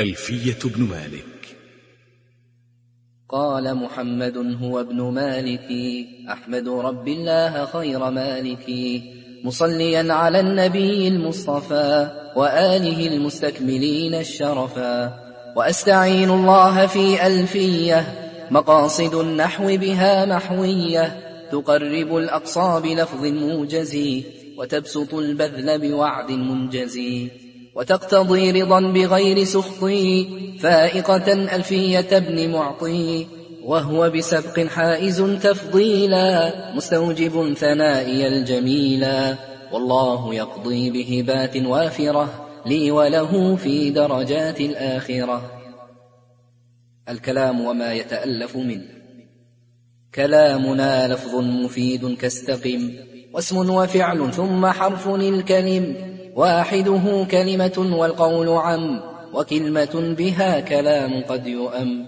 ألفية بن مالك. قال محمد هو ابن مالك. أحمد رب الله خير مالك. مصليا على النبي المصطفى وآله المستكملين الشرفا. وأستعين الله في ألفية. مقاصد النحو بها محوية تقرب الأقصى بلفظ موجز. وتبسط البذل بوعد منجز وتقتضي رضا بغير سخط فائقة ألفية ابن معطي وهو بسبق حائز تفضيلا مستوجب ثنائي الجميلا. والله يقضي بهبات وافرة لي وله في درجات الآخرة. الكلام وما يتألف منه. كلامنا لفظ مفيد كاستقم واسم وفعل ثم حرف الكلم. واحدة كلمة والقول عم وكلمة بها كلام قد يؤم.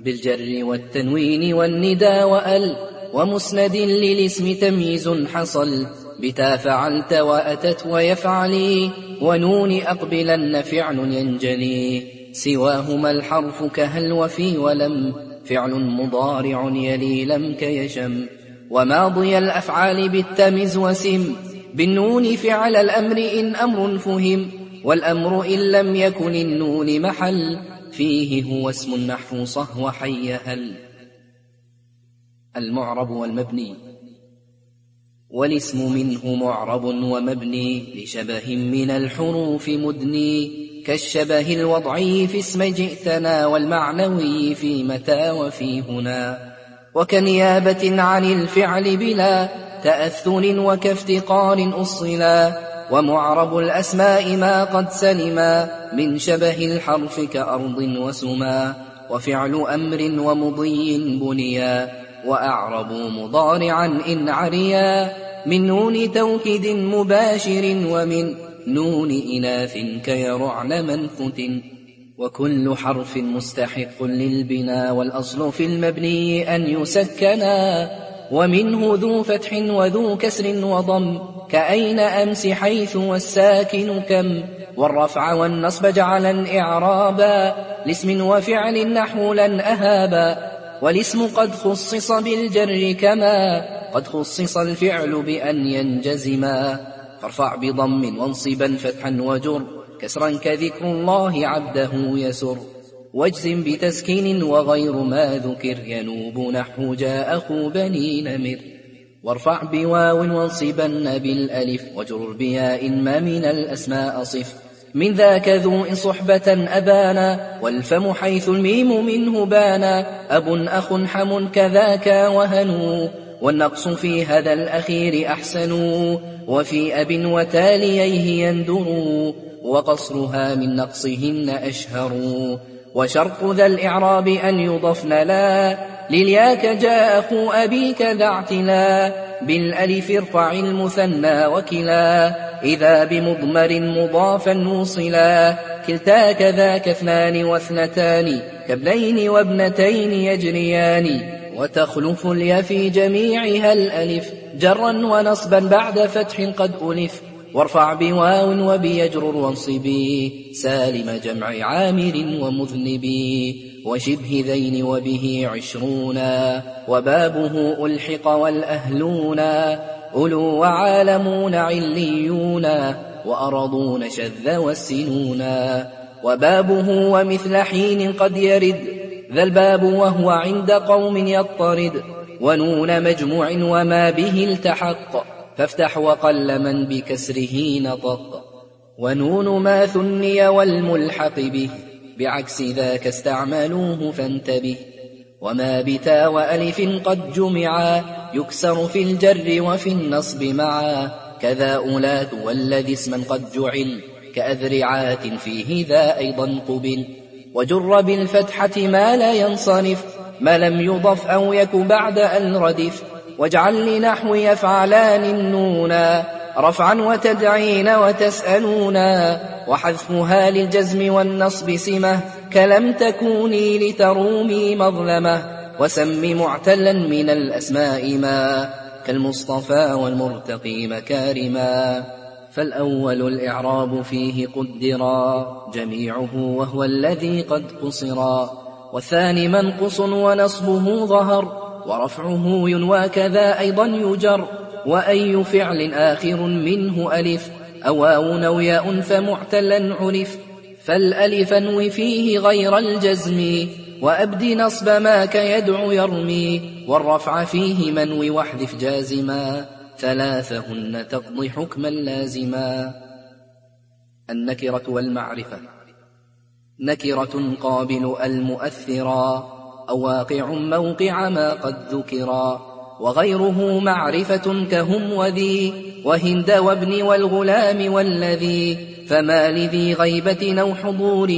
بالجر والتنوين والندى وأل ومسند للاسم تمييز حصل. بتا فعلت وأتت ويفعلي ونون أقبلن فعل ينجلي. سواهما الحرف كهل وفي ولم فعل مضارع يلي لم كيشم. وماضي الأفعال بالتمز وسم بالنون فعل الأمر إن أمر فهم والأمر إن لم يكن النون محل فيه هو اسم النحو صهو حي هل. المعرب والمبني. والاسم منه معرب ومبني لشبه من الحروف مدني كالشبه الوضعي في اسم جئتنا والمعنوي في متى وفي هنا. وكنيابة عن الفعل بلا تأثر وكافتقار أصلا ومعرب الأسماء ما قد سلما من شبه الحرف كأرض وسما وفعل أمر ومضي بنيا وأعربوا مضارعا إن عريا من نون توكيد مباشر ومن نون إناث كيرعن منفت وكل حرف مستحق للبنا والأصل في المبني أن يسكنا. ومنه ذو فتح وذو كسر وضم كأين أمس حيث والساكن كم؟ والرفع والنصب جعلا إعرابا لاسم وفعل نحو لن أهابا والاسم قد خصص بالجر كما قد خصص الفعل بأن ينجزما. فارفع بضم وانصبا فتحا وجر كسرا كذكر الله عبده يسر. واجزم بتسكين وغير ما ذكر. ينوب نحو جاء أخو بني نمر. وارفع بواو وانصبن بالألف. وجر بياء ما من الأسماء صف. من ذاك ذو صحبة أبانا. والفم حيث الميم منه بانا. أب أخ حم كذاك وهنو. والنقص في هذا الأخير أحسن. وفي أب وتالييه يندر. وقصرها من نقصهن أشهر. وشرط ذا الإعراب أن يضفن لا. لليا كجا أخو أبيك ذا اعتلا. بالألف ارفع المثنى وكلا. إذا بمضمر مضافا وصلا. كلتا كذاك اثنان واثنتان. كابنين وابنتين يجريان. وتخلف اليا في جميعها الألف. جرا ونصبا بعد فتح قد ألف. وارفع بواو وبيجرر وانصبي سالم جمع عامر ومذنبي وشبه ذين وبه عشرونا وبابه ألحق والأهلونا أولو وعالمون عليون وأرضون شذ والسنونا وبابه ومثل حين قد يرد ذا الباب وهو عند قوم يضطرد ونون مجموع وما به التحق فافتح وقل من بكسره نطق. ونون ما ثني والملحق به. بعكس ذاك استعملوه فانتبه. وما بتا وألف قد جمعا. يكسر في الجر وفي النصب معا. كذا أولاد والذي اسما قد جعل. كأذرعات فيه ذا أيضا قبل. وجر بالفتحة ما لا ينصرف. ما لم يضف أو يك بعد أن ردف. واجعل لنحو يفعلان النونا رفعا وتدعين وتسألونا وحذفها للجزم والنصب سمة كلم تكوني لترومي مظلمة وسم معتلا من الأسماء ما كالمصطفى والمرتقي مكارما. فالأول الإعراب فيه قدرا جميعه وهو الذي قد قصرا. والثاني منقص ونصبه ظهر ورفعه ينوى كذا أيضا يجر وأي فعل آخر منه ألف أو واو ياء فمعتلا عرف فالألف انو فيه غير الجزم وأبد نصب ما كيدعو يرمي والرفع فيه منو واحذف جازما ثلاثهن تقضي حكما لازما النكرة والمعرفة نكرة قابل المؤثرا أو واقع موقع ما قد ذكرا وغيره معرفة كهم وذي وهند وابن والغلام والذي فما لذي غيبة أو حضور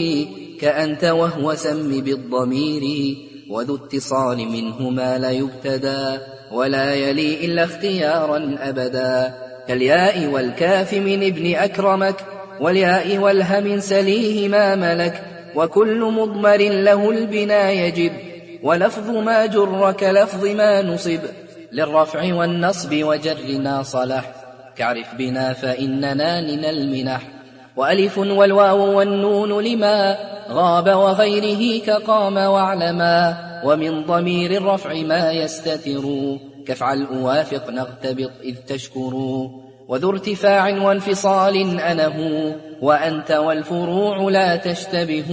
كأنت وهو سم بالضمير وذو اتصال منه ما لا يبتدى ولا يلي إلا اختيارا أبدا كالياء والكاف من ابن أكرمك والياء والهم سليه ما ملك وكل مضمر له البنا يجب ولفظ ما جر كلفظ ما نصب للرفع والنصب وجرنا صلح كعرف بنا فإننا من المنح. وألف والواو والنون لما غاب وغيره كقام واعلما ومن ضمير الرفع ما يستتر. كفعل أوافق نغتبط إذ تشكر. وذو ارتفاع وانفصال أنه وأنت والفروع لا تشتبه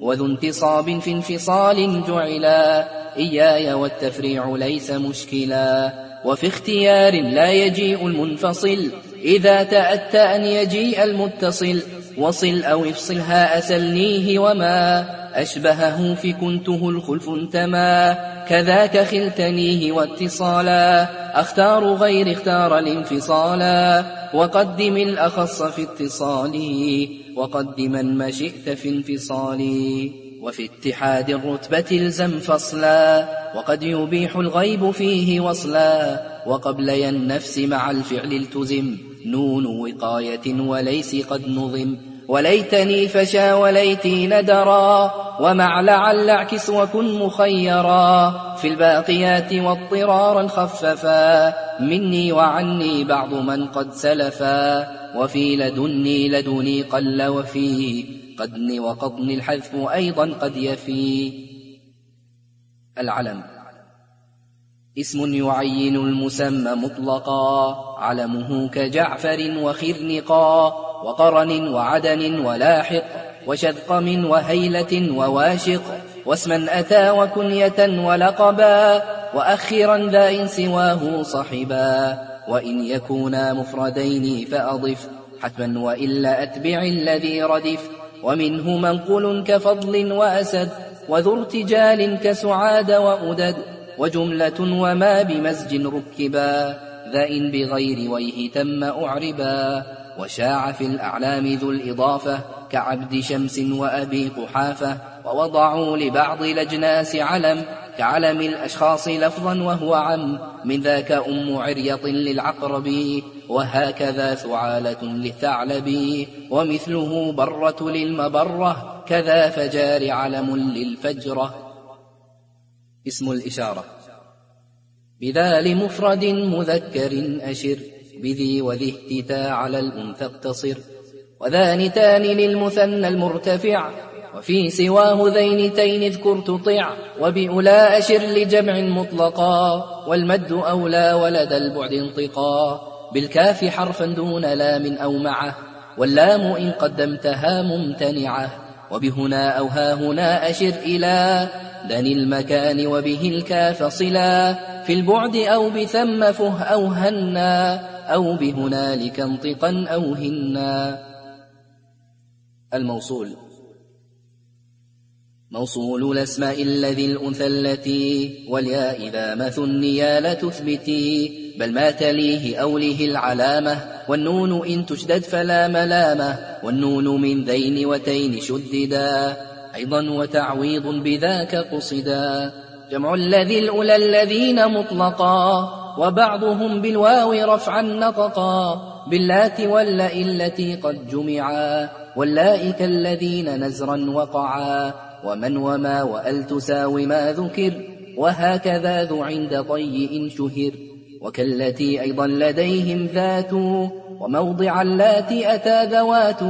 وذو انتصاب في انفصال جعلا إياي والتفريع ليس مشكلا وفي اختيار لا يجيء المنفصل إذا تأتى أن يجيء المتصل وصل أو افصلها أسلنيه وما أشبهه في كنته الخلف انتما كذاك خلتنيه واتصالا أختار غير اختار الانفصالا. وقدم الأخص في اتصاله وقدما ما شئت في انفصاله وفي اتحاد الرتبة الزم فصلا. وقد يبيح الغيب فيه وصلا. وقبل النفس مع الفعل التزم. نون وقاية وليس قد نظم. وليتني فشا وليتي ندرا ومع لعل اعكس وكن مخيرا في الباقيات واضطرارا خففا مني وعني بعض من قد سلفا وفي لدني لدني قل وفي قدن وقضن الحذف أيضا قد يفي. العلم اسم يعين المسمى مطلقا علمه كجعفر وخرنقا. وقرن وعدن ولاحق وشذقم وهيلة وواشق واسما أتى وكنية ولقبا وأخرا ذا إن سواه صحبا. وإن يكونا مفردين فأضف حتما وإلا أتبع الذي ردف. ومنه منقل كفضل وأسد وذو ارتجال كسعاد وأدد. وجملة وما بمزج ركبا ذا إن بغير ويه تم أعربا. وشاع في الأعلام ذو الإضافة كعبد شمس وأبي قحافة ووضعوا لبعض الأجناس علم كعلم الأشخاص لفظا وهو عم من ذاك أم عريط للعقرب وهكذا ثعالة للثعلب ومثله برة للمبرة كذا فجار علم للفجرة اسم الإشارة. بذا لمفرد مذكر أشر. بذي وذي اهتتا على الأنثى اقتصر وذانتان للمثنى المرتفع. وفي سواه ذينتين اذكر تطع وبأولى أشر لجمع مطلقا. والمد أولى ولد البعد انطقا. بالكاف حرفا دون لام أو معه. واللام إن قدمتها ممتنعة. وبهنا أو ها هنا أشر إلى. دن المكان وبه الكاف صلا. في البعد أو بثم فه أو هنا أو بهنالك انطقا أو هنا. الموصول. موصول الأسماء الذي الأنثى التي والياء إذا ما ثنيا لا تثبتي بل ما تليه أوله العلامة. والنون إن تشدد فلا ملامة. والنون من ذين وتين شددا. أيضا وتعويض بذاك قصدا. جمع الذي الأولى الذين مطلقا وبعضهم بالواو رفعا نطقا. باللات واللئ التي قد جمعا واللائك الذين نزرا وقعا. ومن وما وأل تساوي ما ذكر وهكذا ذو عند طيء شهر. وكالتي أيضا لديهم ذات وموضع اللاتي أتى ذوات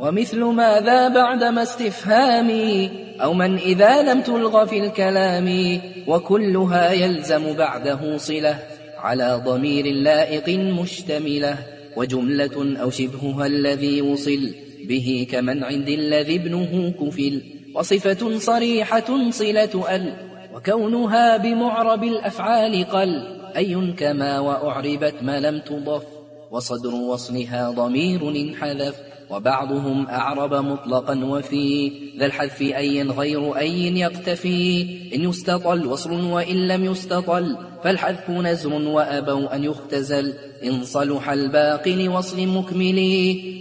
ومثل ماذا بعدما استفهامي أو من إذا لم تلغ في الكلام وكلها يلزم بعده صلة على ضمير لائق مشتملة وجملة أو شبهها الذي وصل به كمن عند الذي ابنه كفل وصفة صريحة صلة أل وكونها بمعرب الأفعال قل أي كما وأعربت ما لم تضف وصدر وصلها ضمير انحذف وبعضهم أعرب مطلقا وفي ذا الحذف أي غير أي يقتفي. إن يستطل وصل وإن لم يستطل فالحذف نزر وأبوا أن يختزل. إن صلح الباقي لوصل مكمل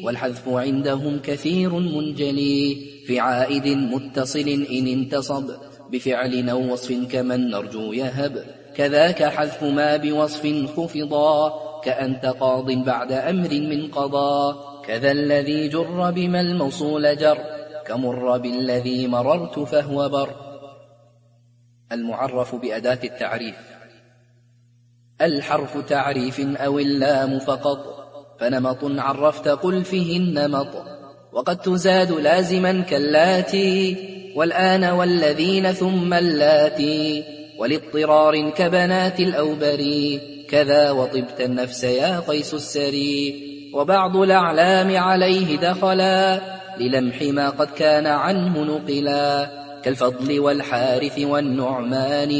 والحذف عندهم كثير منجلي. في عائد متصل إن انتصب بفعل أو وصف كمن نرجو يهب. كذاك حذف ما بوصف خفضا كأنت قاض بعد أمر من قضاء كذا الذي جر بما الموصول جر كمر بالذي مررت فهو بر. المعرف بأداة التعريف. الحرف تعريف أو اللام فقط فنمط عرفت قل فيه النمط. وقد تزاد لازما كاللاتي والآن والذين ثم اللاتي. ولاضطرار كبنات الأوبري كذا وطبت النفس يا قيس السري. وبعض الأعلام عليه دخلا للمح ما قد كان عنه نقلا كالفضل والحارث والنعمان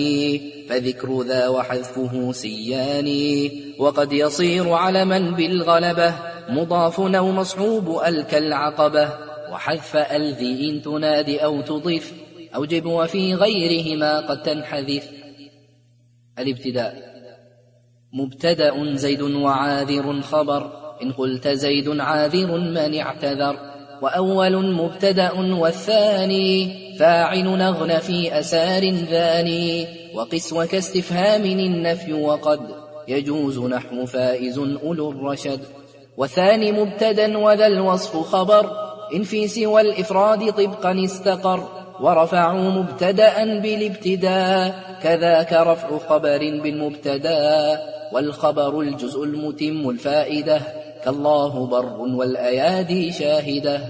فذكر ذا وحذفه سيان. وقد يصير علما بالغلبة مضاف أو مصحوب ألك العقبة وحذف ألذي إن تنادي أو تضيف أوجب وفي غيرهما قد تنحذف. الابتداء مبتدأ زيد وعاذر خبر. إن قلت زيد عاذر من اعتذر وأول مبتدأ والثاني فاعل نغن في أسار ذاني وقس وكاستفهام النفي وقد يجوز نحو فائز أولو الرشد. وثاني مبتدأ وذا الوصف خبر إن في سوى الإفراد طبقا استقر. ورفعوا مبتدا بالابتداء كذاك رفع خبر بالمبتدأ. والخبر الجزء المتم الفائدة كالله بر والأيادي شاهدة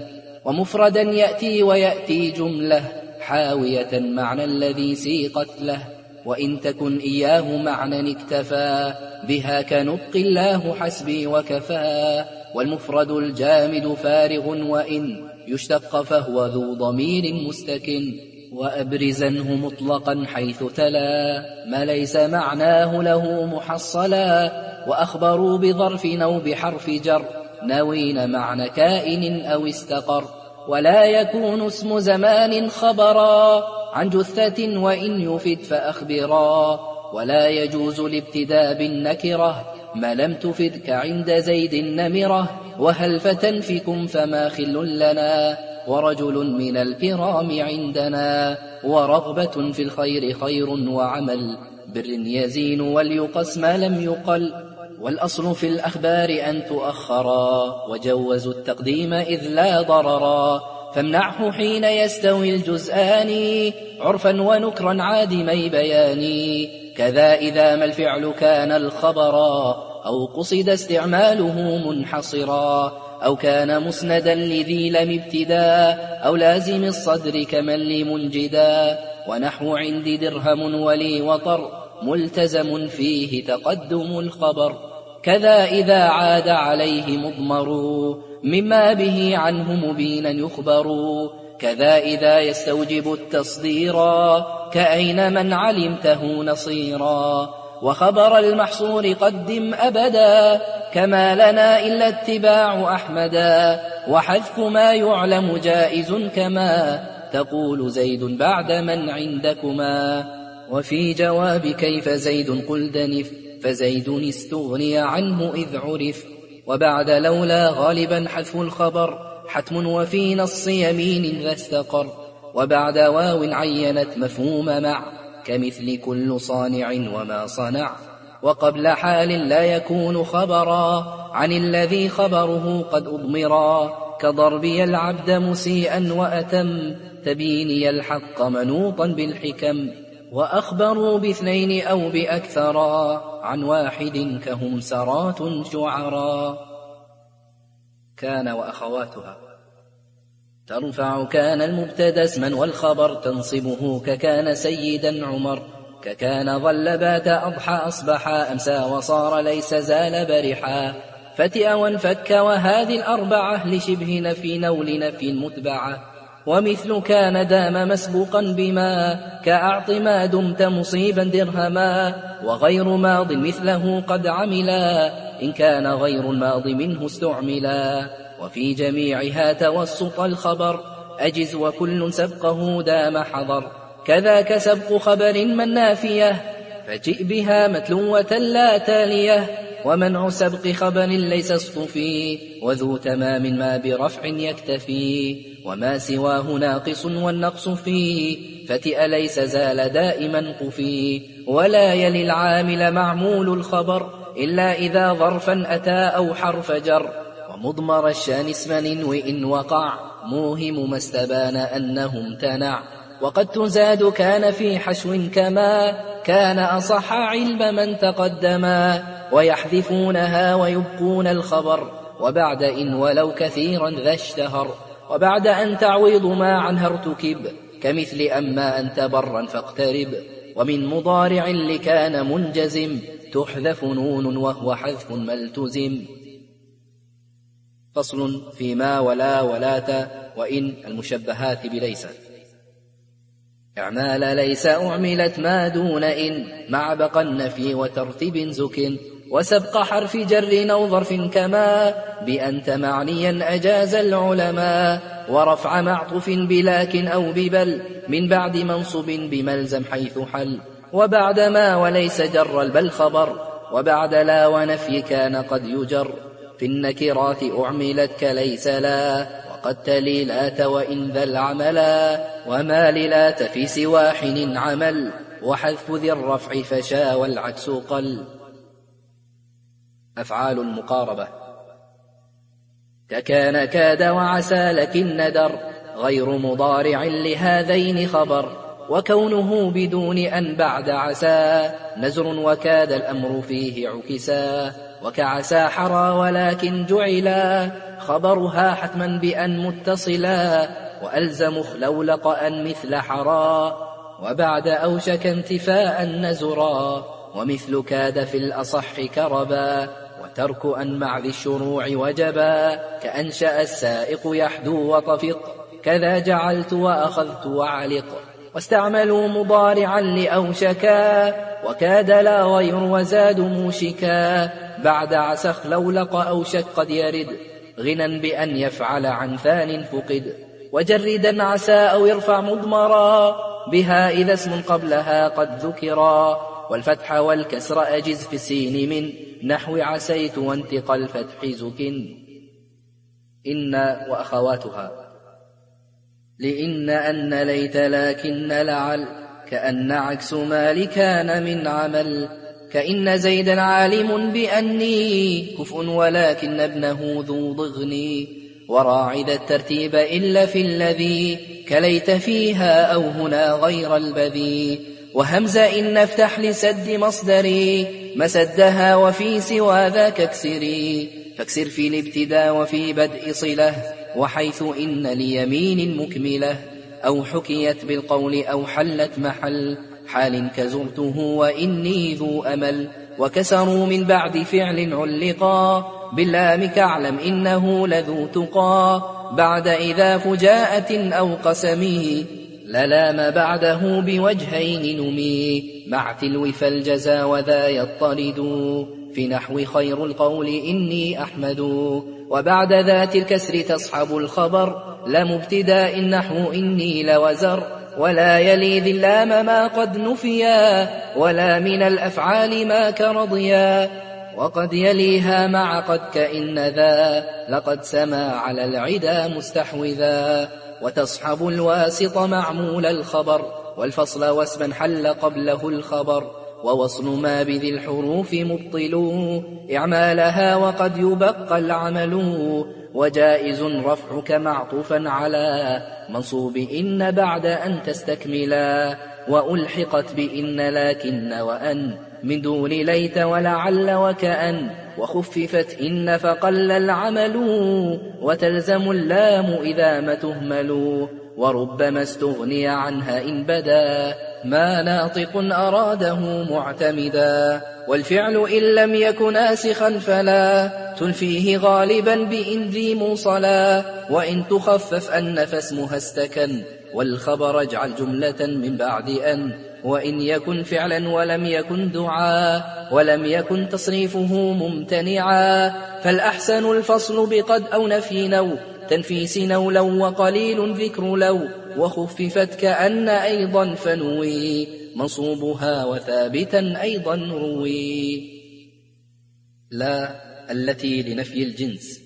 ومفردا يأتي ويأتي جملة حاوية معنى الذي سيقت له وإن تكن إياه معنى اكتفى بها كنطق الله حسبي وكفى والمفرد الجامد فارغ وإن يشتق فهو ذو ضمير مستكن وأبرزنه مطلقا حيث تلا ما ليس معناه له محصلا وأخبروا بظرف أو بحرف جر ناوين معنى كائن أو استقر ولا يكون اسم زمان خبرا عن جثة وإن يفد فأخبرا ولا يجوز الابتداء بالنكرة ما لم تفد كعند زيد النمرة وهل فتنفكم فما خل لنا ورجل من الكرام عندنا ورغبة في الخير خير وعمل بر يزين وليقس ما لم يقل والأصل في الأخبار أن تؤخرا وجوزوا التقديم إذ لا ضررا فامنعه حين يستوي الجزآن عرفا ونكرا عادمي بيان كذا إذا ما الفعل كان الخبرا أو قصد استعماله منحصرا. أو كان مسندا لذي لم ابتدا أو لازم الصدر كمن لمنجدا ونحو عندي درهم ولي وطر ملتزم فيه تقدم الخبر. كذا إذا عاد عليه مضمر مما به عنه مبينا يخبر. كذا إذا يستوجب التصديرا كأين من علمته نصيرا. وخبر المحصور قدم أبدا كما لنا إلا اتباع أحمدا وحذف ما يعلم جائز كما تقول زيد بعد من عندكما. وفي جواب كيف زيد قل دنف فزيد استغني عنه إذ عرف. وبعد لولا غالبا حذف الخبر حتم وفي نص يمين ذا وبعد واو عينت مفهوم مع كمثل كل صانع وما صنع. وقبل حال لا يكون خبرا عن الذي خبره قد أضمرا كضربي العبد مسيئا وأتم تبيني الحق منوطا بالحكم وأخبروا باثنين أو بأكثرا عن واحد كهم سرات شعرا كان وأخواتها ترفع كان المبتدا اسما والخبر تنصبه ككان سيدا عمر ككان ظل بات أضحى أصبح أمسى وصار ليس زال برحا. فتئ وانفك وهذه الأربعة لشبه نفي نول نفي متبعة. ومثل كان دام مسبوقا بما كأعط ما دمت مصيبا درهما. وغير ماض مثله قد عملا إن كان غير الماض منه استعملا. وفي جميعها توسط الخبر أجز وكل سبقه دام حضر. كذاك سبق خبر من نافية فجئ بها متلوة لا تالية ومنع سبق خبر ليس اصطفي وذو تمام ما برفع يكتفي وما سواه ناقص والنقص فيه فتئ ليس زال دائما قفي. ولا يلي العامل معمول الخبر إلا إذا ظرفا أتى أو حرف جر. ومضمر الشان اسما وإن وقع موهم ما استبان أنه امتنع. وقد تزاد كان في حشو كما كان أصح علم من تقدما ويحذفونها ويبقون الخبر وبعد إن ولو كثيرا ذا اشتهر وبعد أن تعويض ما عنها ارتكب كمثل أما أنت برا فاقترب ومن مضارع لكان منجزم تحذف نون وهو حذف ملتزم فصل فيما ولا ولات وإن المشبهات بليس إعمال ليس أعملت ما دون إن مع بقى النفي وترتيب زك وسبق حرف جر أو ظرف كما بأنت معنيا أجاز العلماء ورفع معطوف بلكن أو ببل من بعد منصوب بما الزم حيث حل وبعد ما وليس جر البا الخبر وبعد لا ونفي كان قد يجر في النكرات أعملت كليس لا وقد تلي لات وإن ذا العملا وما للات في سوى حين عمل وحذف ذي الرفع فشا والعكس قل. أفعال المقاربة ككان كاد وعسى لكن ندر غير مضارع لهذين خبر. وكونه بدون أن بعد عسى نزر وكاد الأمر فيه عكسا. وكعسى حرى ولكن جعلا خبرها حتما بأن متصلا وألزم خلولق أن مثل حرى وبعد أوشك انتفاء نزرا ومثل كاد في الأصح كربا وترك أن مع ذي الشروع وجبا كأنشأ السائق يحدو وطفق كذا جعلت وأخذت وعلق واستعملوا مضارعا لأوشكا وكاد لا غير وزاد موشكا بعد عسخ لولق أوشك قد يرد. غنى بأن يفعل عن ثان فقد. وجردا عسى أو يرفع مضمرا. بها إذا اسم قبلها قد ذكرا. والفتح والكسر أجز في السين من. نحو عسيت وانتقى الفتح زك إن وأخواتها. لإن أن ليت لكن لعل. كأن عكس ما لكان من عمل. كإن زيدا عالم بأني كفء ولكن ابنه ذو ضغني وراعد الترتيب إلا في الذي كليت فيها أو هنا غير البذي وهمز إن افتح لسد مصدر مسدها وفي سوى ذاك اكسر فاكسر في الابتداء وفي بدء صلة وحيث إن ليمين مكملة أو حكيت بالقول أو حلت محل حال كزرته وإني ذو أمل وكسروا من بعد فعل علقا باللام كاعلم إنه لذو تقى بعد إذا فجاءة أو قسمه للام بعده بوجهين نمي مع تلو فالجزا وذا يطرد في نحو خير القول إني أحمد وبعد ذات الكسر تصحب الخبر لم ابتداء النحو إني لوزر ولا يلي ذي اللام ما قد نفيا ولا من الأفعال ما كرضيا. وقد يليها مع قد كإن ذا لقد سما على العدا مستحوذا. وتصحب الواسط معمول الخبر والفصل واسما حل قبله الخبر. ووصل ما بذي الحروف مبطل. إعمالها وقد يبقى العمل. وجائز رفعك معطوفا على. منصوب إن بعد أن تستكملا. وألحقت بإن لكن وأن. من دون ليت ولعل وكأن. وخففت إن فقل العمل. وتلزم اللام إذا ما تهمل. وربما استغني عنها إن بدا. ما ناطق أراده معتمدا والفعل إن لم يك ناسخا فلا تلفيه غالبا بإن ذي موصلا وإن تخفف أن فاسمها استكن والخبر اجعل جملة من بعد أن وإن يكن فعلا ولم يكن دعاء ولم يكن تصريفه ممتنعا فالأحسن الفصل بقد أو نفي أو تنفيس أو لو وقليل ذكر لو وخففت كأن أيضا فنوي منصوبها وثابتا أيضا روي. لا التي لنفي الجنس.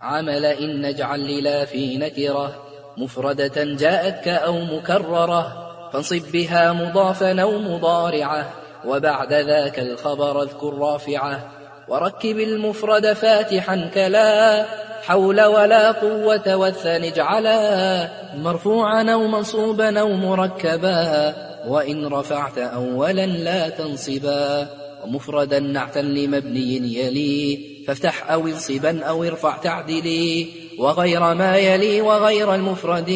عمل إن اجعل للا في نكرة. مفردة جاءتك أو مكررة. فانصب بها مضافا أو مضارعة. وبعد ذاك الخبر اذكر رافعة. وركب المفرد فاتحا كلا. حول ولا قوة والثاني اجعلا مرفوعا أو منصوبا أو مركبا. وإن رفعت أولا لا تنصبا. ومفردا نعتا لمبني يلي. فافتح أو انصبا أو ارفع تعدلي. وغير ما يلي وغير المفرد.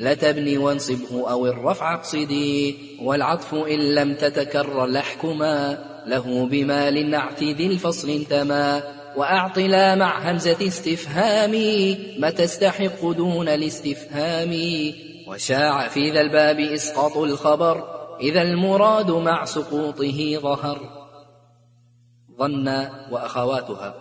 لتبني وانصبه أو الرفع اقصدي. والعطف إن لم تتكرر لحكما له بما للنعت ذي الفصل انتما. وأعط لا مع همزة استفهام ما تستحق دون الاستفهام وشاع في ذا الباب إسقاط الخبر إذا المراد مع سقوطه ظهر. ظن وأخواتها.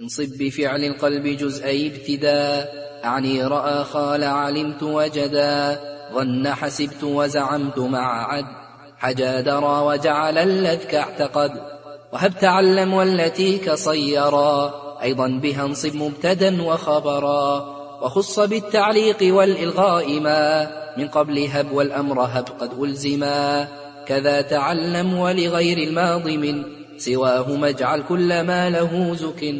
انصب بفعل القلب جزئي ابتداء أعني رأى خال علمت وجدا. ظن حسبت وزعمت مع عد حجا درى وجعل اللذك اعتقد. وهب تعلم والتي كصيرا. أيضا بها انصب مبتدا وخبرا. وخص بالتعليق والإلغاء ما. من قبل هب والأمر هب قد ألزما. كذا تعلم ولغير الماضي من. سواهما اجعل كل ما له زك.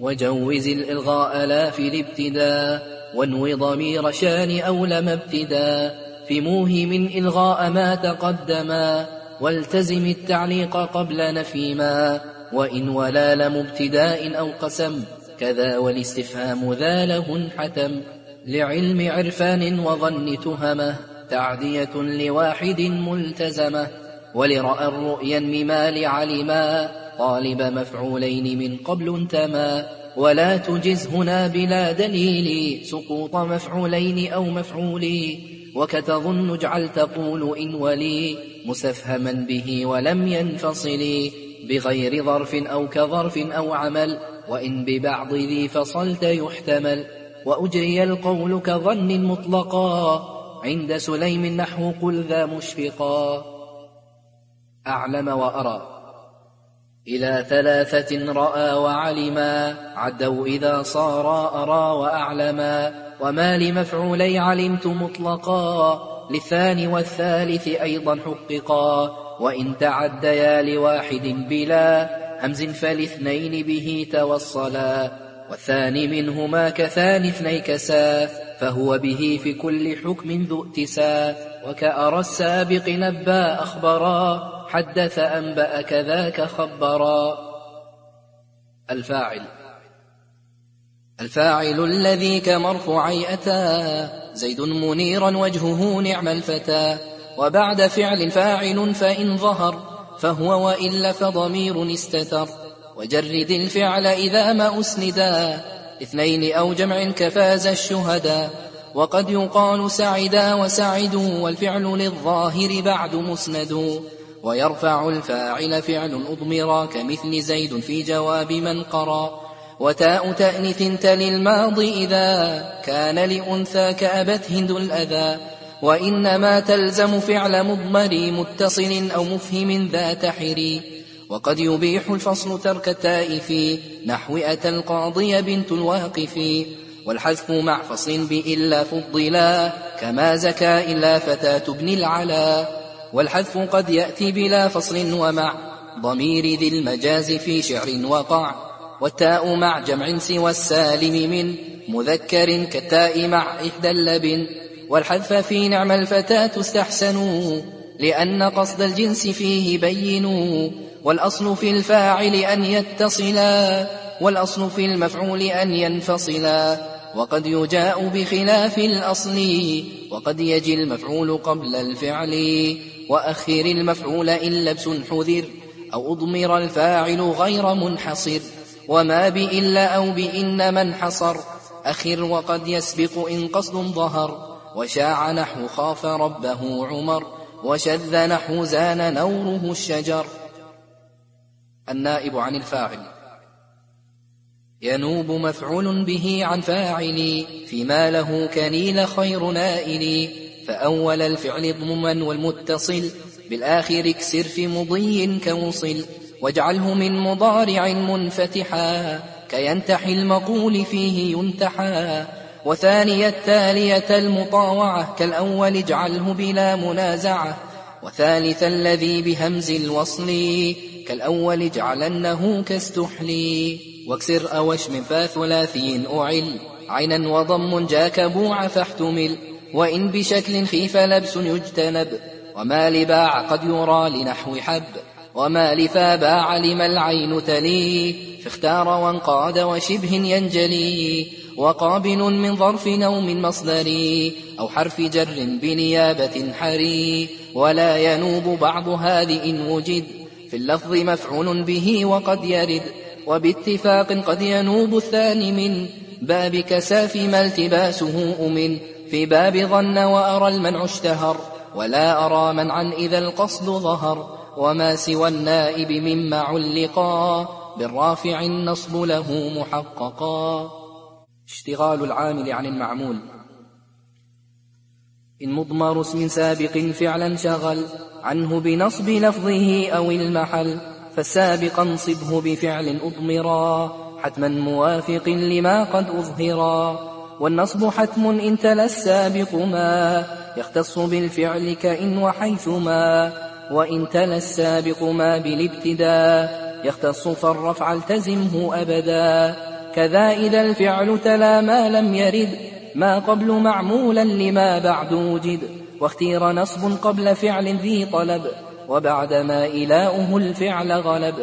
وجوز الإلغاء لا في الابتداء. وانو ضمير شان أو لم ابتدا في موهم إلغاء ما تقدما. والتزم التعليق قبل نفي ما وإن ولا لم ابتداء أو قسم كذا والاستفهام ذا له انحتم لعلم عرفان وظن تهمه تعدية لواحد ملتزمة. ولرأى الرؤيا مما لعلما طالب مفعولين من قبل انتما. ولا تجز هنا بلا دليل سقوط مفعولين أو مفعول وكتظن اجعل تقول إن ولي مسفهما به ولم ينفصل بغير ظرف أو كظرف أو عمل وإن ببعض ذي فصلت يحتمل. وأجري القول كظن مطلقا عند سليم نحو قل ذا مشفقا. أعلم وأرى. إلى ثلاثة رأى وعلما عدوا إذا صارا أرى وأعلما. وما لمفعولي علمت مطلقا. للثاني والثالث أيضا حققا. وإن تعديا لواحد بلا همز فالاثنين به توصلا. والثاني منهما كثاني اثني كسا. فهو به في كل حكم ذو اتسا. وكأرى السابق نبا أخبرا. حدث أنبأ كذاك خبرا. الفاعل. الفاعل الذي كمرفوعي أتى زيد منيرا وجهه نعم الفتى. وبعد فعل فاعل فإن ظهر فهو وإلا فضمير استتر. وجرد الفعل إذا ما أسندا. اثنين أو جمع كفاز الشهدا. وقد يقال سعدا وسعدوا والفعل للظاهر بعد مسند. ويرفع الفاعل فعل أضمرا كمثل زيد في جواب من قرا. وتاء تأنث تلي الماضي إذا كان لأنثى كأبت هند الأذى. وإنما تلزم فعل مضمر متصل أو مفهم ذات حري وقد يبيح الفصل ترك التاء في نحو أتى القاضي بنت الواقف. والحذف مع فصل بإلا فضلا كما زكى إلا فتاة ابن العلا. والحذف قد يأتي بلا فصل ومع ضمير ذي المجاز في شعر وقع. والتاء مع جمع سوى السالم من مذكر كالتاء مع إحدى اللبن والحذف في نعم الفتاة استحسنوا لأن قصد الجنس فيه بينوا والأصل في الفاعل أن يتصلا والأصل في المفعول أن ينفصلا. وقد يجاء بخلاف الأصل وقد يجي المفعول قبل الفعل. وأخر المفعول إن لبس حذر أو أضمر الفاعل غير منحصر. وما بإلا أو بإن من حصر أخر وقد يسبق إن قصد ظهر وشاع نحو خاف ربه عمر وشذ نحو زان نوره الشجر النائب عن الفاعل ينوب مفعول به عن فاعل فيما له كنيل خير نائل فأول الفعل ضمما والمتصل بالآخر اكسر في مضي كوصل واجعله من مضارع منفتحا كينتحي المقول فيه ينتحى وثاني التالية المطاوعة كالأول اجعله بلا منازعة. وثالث الذي بهمز الوصل كالأول اجعلنه كاستحلي واكسر أوش من فا ثلاثي أعل عينا وضم جاك بوع فاحتمل. وإن بشكل خيف لبس يجتنب وما لباع قد يرى لنحو حب. وما لفا باع لما العين تلي فاختار وانقاد وشبه ينجلي وقابل من ظرف نوم مصدري أو حرف جر بنيابة حري ولا ينوب بعض إن وجد في اللفظ مفعول به وقد يرد وباتفاق قد ينوب الثاني من باب كساف ما التباسه أمن في باب ظن وأرى المنع اشتهر ولا أرى منعا إذا القصد ظهر وما سوى النائب مما علقا بالرافع النصب له محققا اشتغال العامل عن المعمول. إن مضمر اسم سابق فعلا شغل عنه بنصب لفظه أو المحل فالسابق انصبه بفعل أضمرا حتما موافق لما قد أظهرا. والنصب حتم إن تلا السابق ما يختص بالفعل كإن وحيثما. وإن تلا السابق ما بالابتداء يختص فالرفع التزمه أبدا. كذا إذا الفعل تلا ما لم يرد ما قبل معمولا لما بعد وجد. واختير نصب قبل فعل ذي طلب وبعد ما إلاؤه الفعل غلب.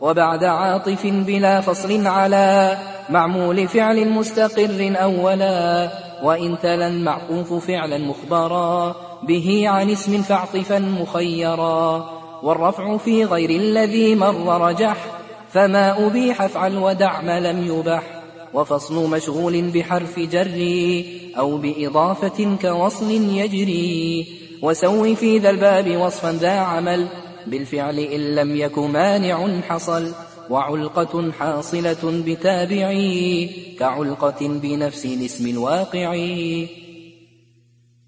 وبعد عاطف بلا فصل على معمول فعل مستقر أولا. وإن تلا المعطوف فعلا مخبرا به عن اسم فاعطفا مخيرا والرفع في غير الذي مر رجح فما أبيح افعل ودع ما لم يبح وفصل مشغول بحرف جر أو بإضافة كوصل يجري وسوي في ذا الباب وصفا ذا عمل بالفعل إن لم يك مانع حصل وعلقة حاصلة بتابعي كعلقة بنفس الاسم الواقع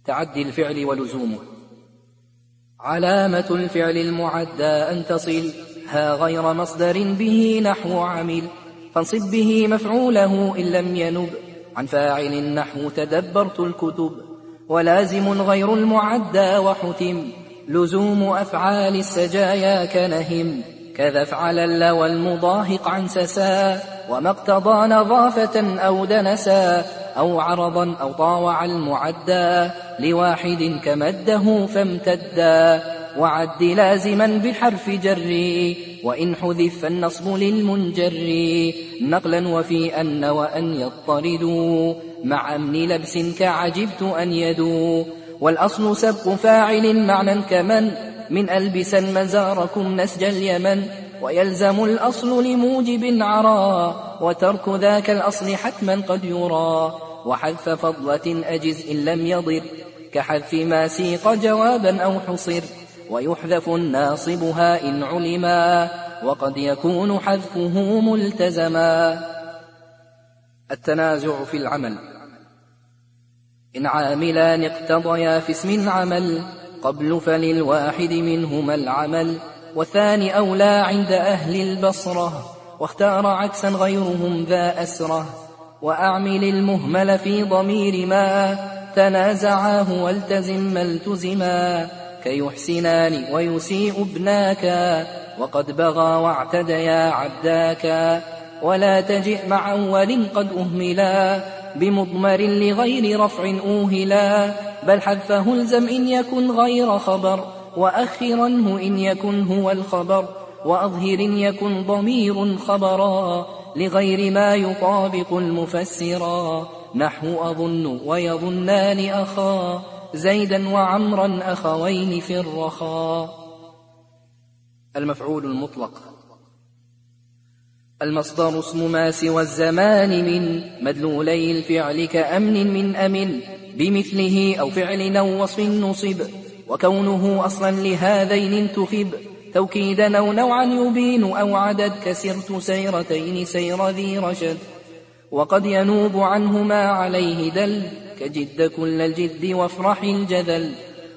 تعدي الفعل ولزومه. علامة الفعل المعدى أن تصل ها غير مصدر به نحو عمل. فانصب به مفعوله إن لم ينب. عن فاعل نحو تدبرت الكتب. ولازم غير المعدى وحتم. لزوم أفعال السجايا كنهم. كذا افعل الل والمضاهق عن سسا. وما اقتضى نظافة أو دنسا. أو عرضا أو طاوع المعدى لواحد كمده فامتدا وعد لازما بحرف جر وإن حذف فالنصب للمنجر. نقلا وفي أن وأن يضطردوا مع أمن لبس كعجبت أن يدوا والأصل سبق فاعل معنى كمن من ألبسا مزاركم نسج اليمن ويلزم الأصل لموجب عرى وترك ذاك الأصل حتما قد يرى. وحذف فضلة أجز إن لم يضر كحذف ما سيق جوابا أو حصر. ويحذف الناصبها إن علما وقد يكون حذفه ملتزما. التنازع في العمل. إن عاملان اقتضيا في اسم عمل قبل فللواحد منهما العمل. والثاني أولى عند أهل البصرة واختار عكسا غيرهم ذا أسرة. وأعمل المهمل في ضمير ما تنازعاه والتزم ما التزما. كيحسنان ويسيء ابناك وقد بغى واعتديا عبداك ولا تجئ مع أول قد أهملا بمضمر لغير رفع أوهلا. بل حذفه الزم إن يكن غير خبر. وأخرنه إن يكن هو الخبر وأظهر يكن ضمير خبرا لغير ما يطابق المفسرا. نحو أظن ويظنان أخا زيدا وعمرا أخوين في الرخاء المفعول المطلق. المصدر اسم ما سوى الزمان من مدلولي الفعل كأمن من أمن بمثله أو فعل أو وصف نصب. وكونه أصلا لهذين انتخب توكيدا أو نوعا يبين أو عدد. كسرت سيرتين سير ذي رشد. وقد ينوب عنه ما عليه دل. كجد كل الجد وافرح الجذل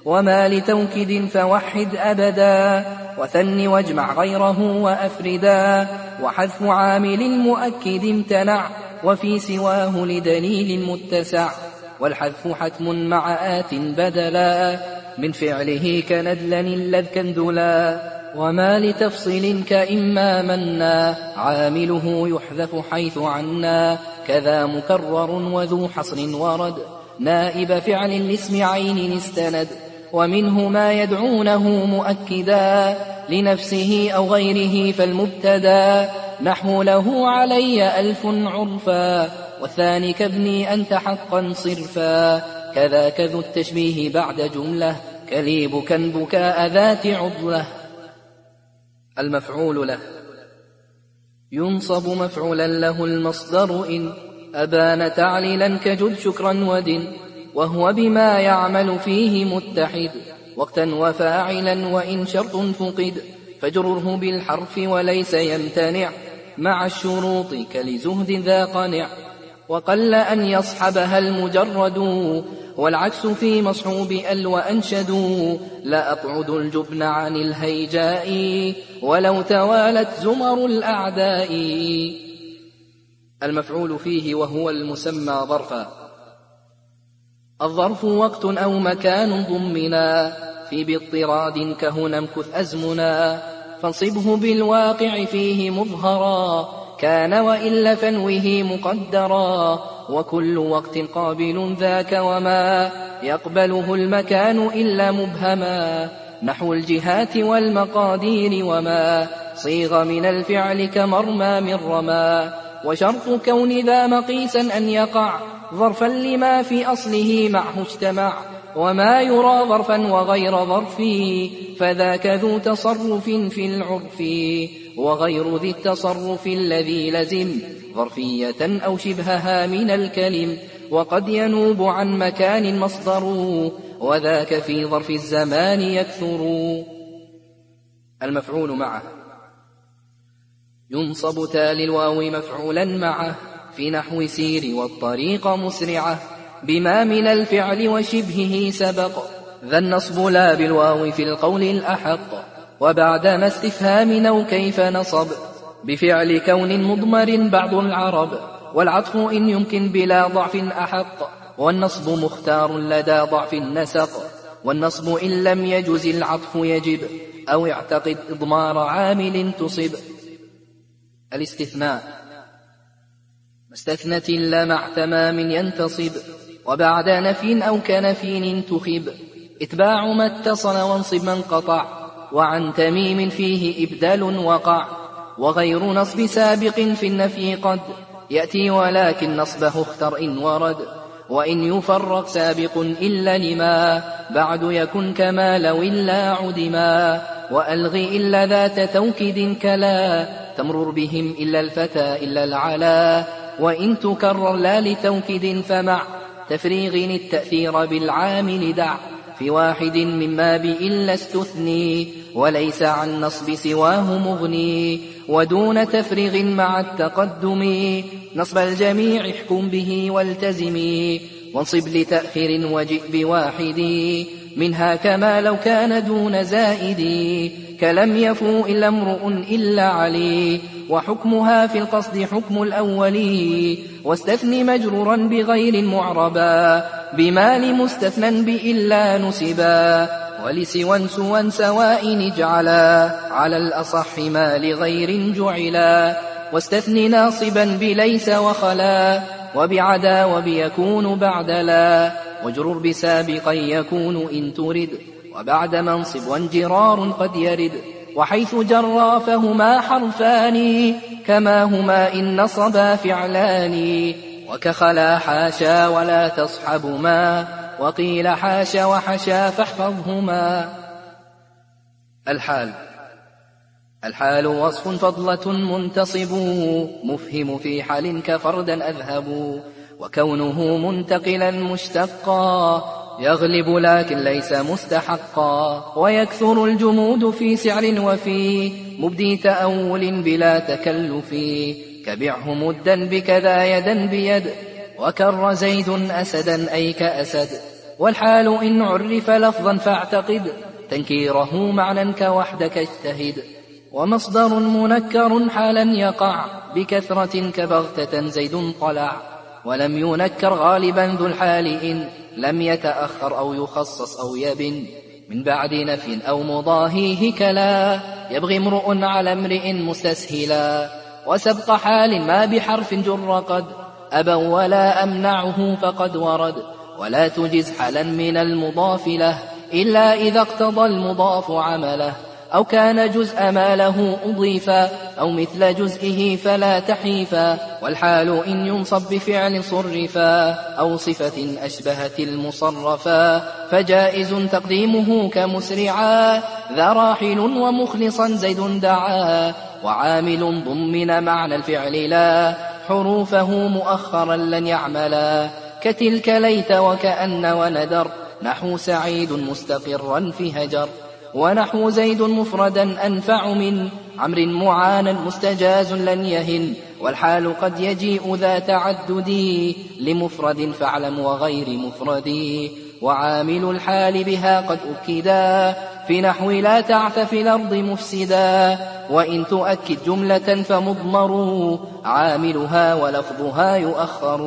وما لتوكد فوحد أبدا. وثن واجمع غيره وأفردا. وحذف عامل المؤكد امتنع. وفي سواه لدليل متسع. والحذف حتم مع آت بدلا. من فعله كندلا لذ كندلا وما لتفصيل كإما منا عامله يحذف حيث عنا كذا مكرر وذو حصر ورد نائب فعل لاسم عين استند ومنه ما يدعونه مؤكدا لنفسه أو غيره فالمبتدا نحو له علي ألف عرفا والثاني كابني أنت حقا صرفا كذاك ذو التشبيه بعد جملة كليب بكاء ذات عضلة. المفعول له. ينصب مفعولا له المصدر إن. أبان تعليلا كجد شكرا ودن. وهو بما يعمل فيه متحد. وقتا وفاعلا وإن شرط فقد. فجره بالحرف وليس يمتنع. مع الشروط كلزهد ذا قنع. وقل أن يصحبها المجرد. والعكس في مصحوب أل وأنشدوا لا أقعد الجبن عن الهيجاء ولو توالت زمر الأعداء. المفعول فيه وهو المسمى ظرفا. الظرف وقت أو مكان ضمنا في باضطراد كهنا امكث أزمنا. فانصبه بالواقع فيه مظهرا كان وإلا فنوه مقدرا وكل وقت قابل ذاك وما يقبله المكان إلا مبهما نحو الجهات والمقادير وما صيغ من الفعل كمرمى من رما وشرط كون ذا مقيسا أن يقع ظرفا لما في أصله معه اجتمع وما يرى ظرفا وغير ظرف فذاك ذو تصرف في العرف وغير ذي التصرف الذي لزم ظرفية أو شبهها من الكلم وقد ينوب عن مكان مصدر وذاك في ظرف الزمان يكثر. المفعول معه. ينصب تالي الواو مفعولا معه في نحو سير والطريق مسرعة بما من الفعل وشبهه سبق ذا النصب لا بالواو في القول الأحق. وبعدما استفهام أو كيف نصب. بفعل كون مضمر بعض العرب. والعطف إن يمكن بلا ضعف أحق. والنصب مختار لدى ضعف النسق والنصب إن لم يجز العطف يجب. أو يعتقد إضمار عامل تصب. الاستثناء. استثنت إلا مع تمام ينتصب. وبعد نفي أو كنفي انتخب. اتباع ما اتصل وانصب من قطع وعن تميم فيه إبدال وقع وغير نصب سابق في النفي قد يأتي ولكن نصبه اختر إن ورد وإن يفرق سابق إلا لما بعد يكن كما لو إلا عدما وألغي إلا ذات توكيد كلا تمرر بهم إلا الفتى إلا العلا وإن تكرر لا لتوكيد فمع تفريغ التأثير بالعامل دع. في واحد مما بإلا استثني وليس عن نصب سواه مغني ودون تفريغ مع التقدم. نصب الجميع احكم به والتزمي وانصب لتأخير وجئ بواحد. منها كما لو كان دون زائد. كلم يفو إلا امرؤ إلا علي. وحكمها في القصد حكم الأول. واستثن مجرورا بغير معربا بما لمستثنى بإلا نسبا ولسوى سوى سواء اجعلا على الأصح ما لغير جعلا. واستثن ناصبا بليس وخلا. وبعدا وبيكون بعد لا واجرر بسابقا يكون إن ترد. وبعد منصب وانجرار قد يرد. وحيث جرا فهما حرفان كما هما إن نصبا فعلان. وكخلا حاشا ولا تصحبما وقيل حاشا وحشا فاحفظهما. الحال. الحال وصف فضلة منتصب مفهم في حال كفردا أذهب وكونه منتقلا مشتقا يغلب لكن ليس مستحقا ويكثر الجمود في سعر وفي مبدي تأول بلا تكلف كبعه مدا بكذا يدا بيد وكر زيد أسدا أي كأسد والحال إن عرف لفظا فاعتقد تنكيره معنى كوحدك اجتهد. ومصدر منكر حالا يقع بكثرة كبغتة زيد طلع ولم ينكر غالبا ذو الحال إن لم يتأخر أو يخصص أو يبن من بعد نفي أو مضاهيه كلا يبغي امرؤ على امرئ مستسهلا وسبق حال ما بحرف جر قد أبا ولا أمنعه فقد ورد ولا تجز حلا من المضاف له إلا إذا اقتضى المضاف عمله أو كان جزء ما له أضيفا أو مثل جزئه فلا تحيفا والحال إن ينصب بفعل صرفا أو صفة أشبهت المصرفا فجائز تقديمه كمسرعا ذا راحل ومخلصا زيد دعا وعامل ضمن معنى الفعل لا حروفه مؤخرا لن يعملا كتلك ليت وكأن وندر نحو سعيد مستقرا في هجر ونحو زيد مفردا أنفع من عمر معانا مستجاز لن يهن والحال قد يجيء ذا تعدد لمفرد فاعلم وغير مفرد. وعامل الحال بها قد أكدا في نحو لا تعث في الأرض مفسدا. وإن تؤكد جملة فمضمر عاملها ولفظها يؤخر.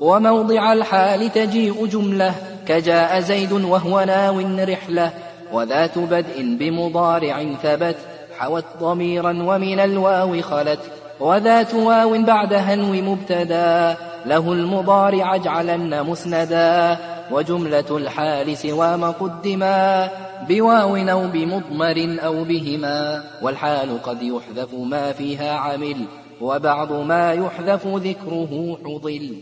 وموضع الحال تجيء جملة كجاء زيد وهو ناو رحلة. وذات بدء بمضارع ثبت حوت ضميرا ومن الواو خلت وذات واو بعد هنو مبتدا له المضارع اجعلن مسندا وجملة الحال سوى ما قدما بواو أو بمضمر أو بهما والحال قد يحذف ما فيها عمل وبعض ما يحذف ذكره حضل.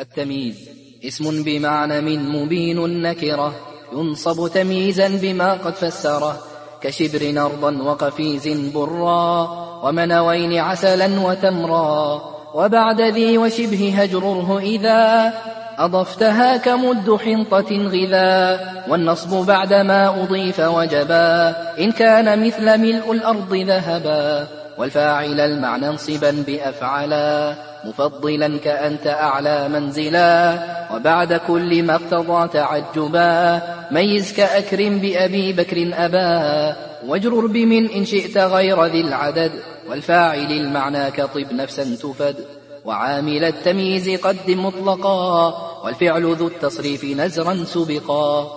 التمييز اسم بمعنى من مبين نكرة. ينصب تمييزا بما قد فسره كشبر أرضا وقفيز برا ومنوين عسلا وتمرا وبعد ذي وشبه هجره إذا أضفتها كمد حنطة غذا والنصب بعدما أضيف وجبا إن كان مثل ملء الأرض ذهبا والفاعل المعنى انصبا بأفعلا. مفضلا كأنت أعلى منزلا وبعد كل ما اقتضى تعجبا. ميز كأكرم بأبي بكر أبا. واجرر بمن إن شئت غير ذي العدد والفاعل المعنى كطب نفسا تفد. وعامل التمييز قدم مطلقا والفعل ذو التصريف نزرا سبقا.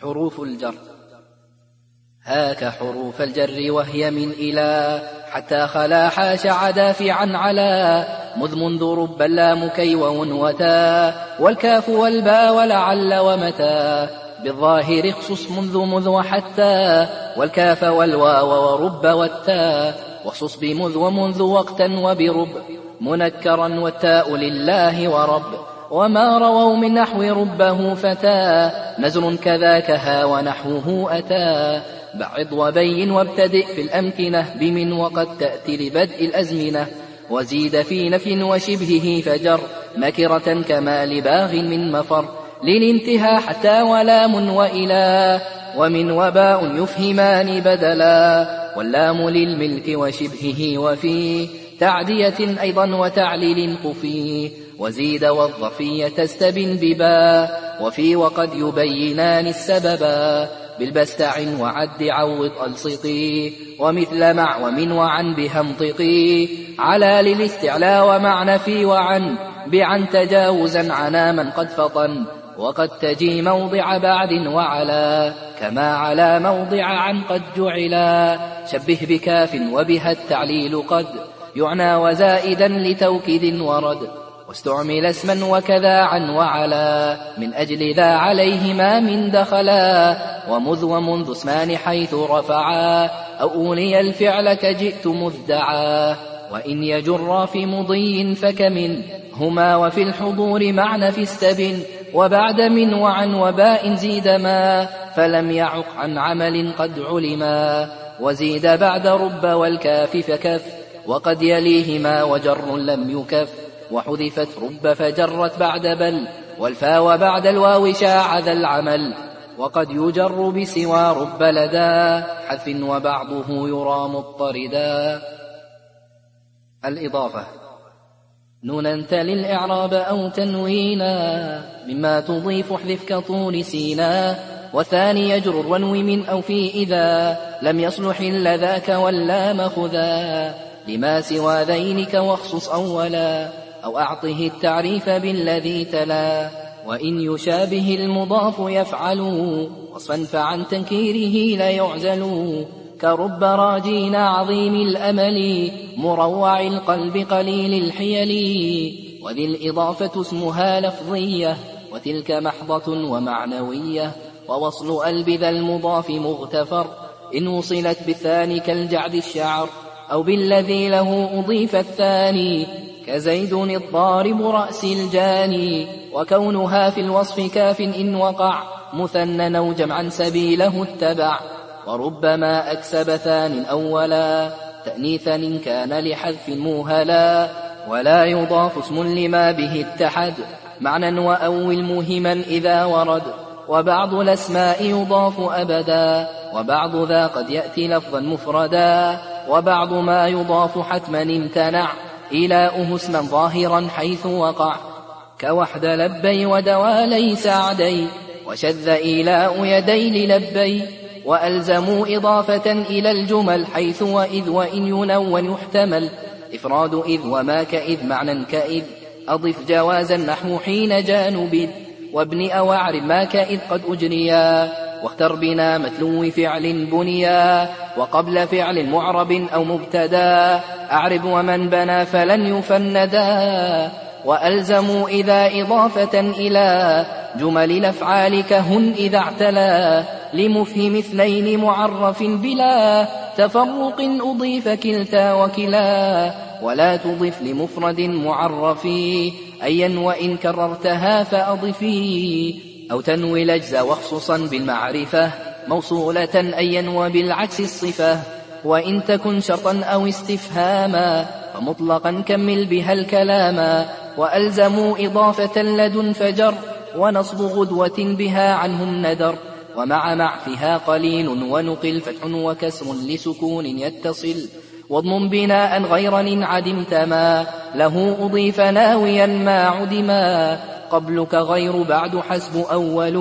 حروف الجر. هاك حروف الجر وهي من إلى حتى خلا حاش عدافعا على مذ منذ رب اللام كي وتا والكاف والباء ولعل ومتى بالظاهر اخصص منذ مذ وحتى والكاف والواو ورب والتا واخصص بمذ ومنذ وقتا وبرب. منكرا والتاء لله ورب. وما رووا من نحو ربه فتى نزر كذاك ها ونحوه أتى بعض وبين وابتدئ في الأمكنة بمن وقد تأتي لبدء الأزمنة وزيد في نفي وشبهه فجر نكرة كما لباغ من مفر للانتهاء حتى ولام وإلى ومن وباء يفهمان بدلا واللام للملك وشبهه وفي تعدية أيضا وتعليل خفي وزيد والظفية تستبن ببا وفي وقد يبينان السببا بالبستع وعد عوض ألصقي ومثل مع ومن وعن بهمطقي. على للاستعلاء ومعنى في وعن بعن تجاوزا عنا من قد فطن. وقد تجي موضع بعد وعلا كما على موضع عن قد جعلا. شبه بكاف وبها التعليل قد يعنى وزائدا لتوكيد ورد. واستعمل اسما وكذا عن وعلا من أجل ذا عليهما من دخلا ومذ ومنذ اسمان حيث رفعا أو أولي الفعل كجئت مذدعا وإن يجر في مضي فكمن هما وفي الحضور معنى في استبن وبعد من وعن وباء زيد ما فلم يعق عن عمل قد علما وزيد بعد رب والكاف فكف وقد يليهما وجر لم يكف. وحذفت رب فجرت بعد بل والفا وبعد الواو شاع ذا العمل. وقد يجر بسوى رب لدى حذف وبعضه يرى مضطردا الإضافة نونا تل الإعراب أو تنوينا مما تضيف احذف كطول سينا. وثاني يجر ونو من أو في إذا لم يصلح إلا ذاك ولا مخذا لما سوى ذينك واخصص أولا. أو أعطه التعريف بالذي تلا. وإن يشابه المضاف يفعل وصفا فعن تنكيره لا يعزل كرب راجين عظيم الأمل مروع القلب قليل الحيل. وذي الإضافة اسمها لفظية وتلك محضة ومعنوية. ووصل ألب ذا المضاف مغتفر إن وصلت بالثاني كالجعد الشعر. أو بالذي له أضيف الثاني كزيد الضارب رأس الجاني وكونها في الوصف كاف إن وقع مثنى أو جمعا سبيله اتبع. وربما أكسب ثان أولا تأنيثا إن كان لحذف موهلا ولا يضاف اسم لما به اتحد. معنى وأول مهما إذا ورد وبعض الأسماء يضاف أبدا وبعض ذا قد يأتي لفظا مفردا وبعض ما يضاف حتما امتنع. إلاؤه اسما ظاهرا حيث وقع. كوحد لبي ودوالي سعدي وشذ إيلاء يدي للبي. وألزموا إضافة إلى الجمل حيث وإذ وإن ينون يحتمل. إفراد إذ وما كإذ معنى كإذ. أضف جوازا نحو حين جانب وابن أوعر ما كإذ قد أجريا واختر بنا متلو فعل بنيا وقبل فعل معرب أو مبتدا أعرب ومن بنى فلن يفندا وألزموا إذا إضافة إلى جمل الأفعال كهن إذا اعتلى لمفهم اثنين معرف بلا تفرق أضيف كلتا وكلا ولا تضف لمفرد معرف أيا وإن كررتها فأضفي أو تنوي الأجزاء وخصوصا بالمعرفة موصولة أيا وبالعكس الصفة وإن تكن شرطا أو استفهاما فمطلقا كمل بها الكلاما وألزموا إضافة لدن فجر ونصب غدوة بها عنهم ندر ومع معفها قليل ونقل فتح وكسر لسكون يتصل واضم بناء غير ما له أضيف ناويا ما عدما. قبلك غير بعد حسب أول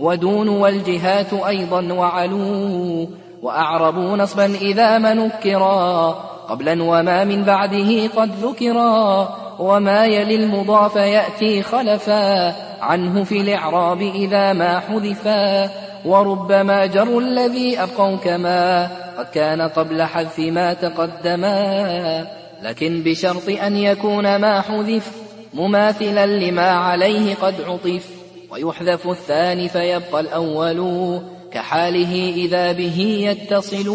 ودون والجهات أيضا وعلو. وأعربوا نصبا إذا ما نكرا قبلا وما من بعده قد ذكرا. وما يلي المضاف يأتي خلفا عنه في الإعراب إذا ما حذفا. وربما جر الذي أبقوا كما قد كان قبل حذف ما تقدما. لكن بشرط أن يكون ما حذف مماثلا لما عليه قد عطف ويحذف الثاني فيبقى الأول كحاله إذا به يتصل.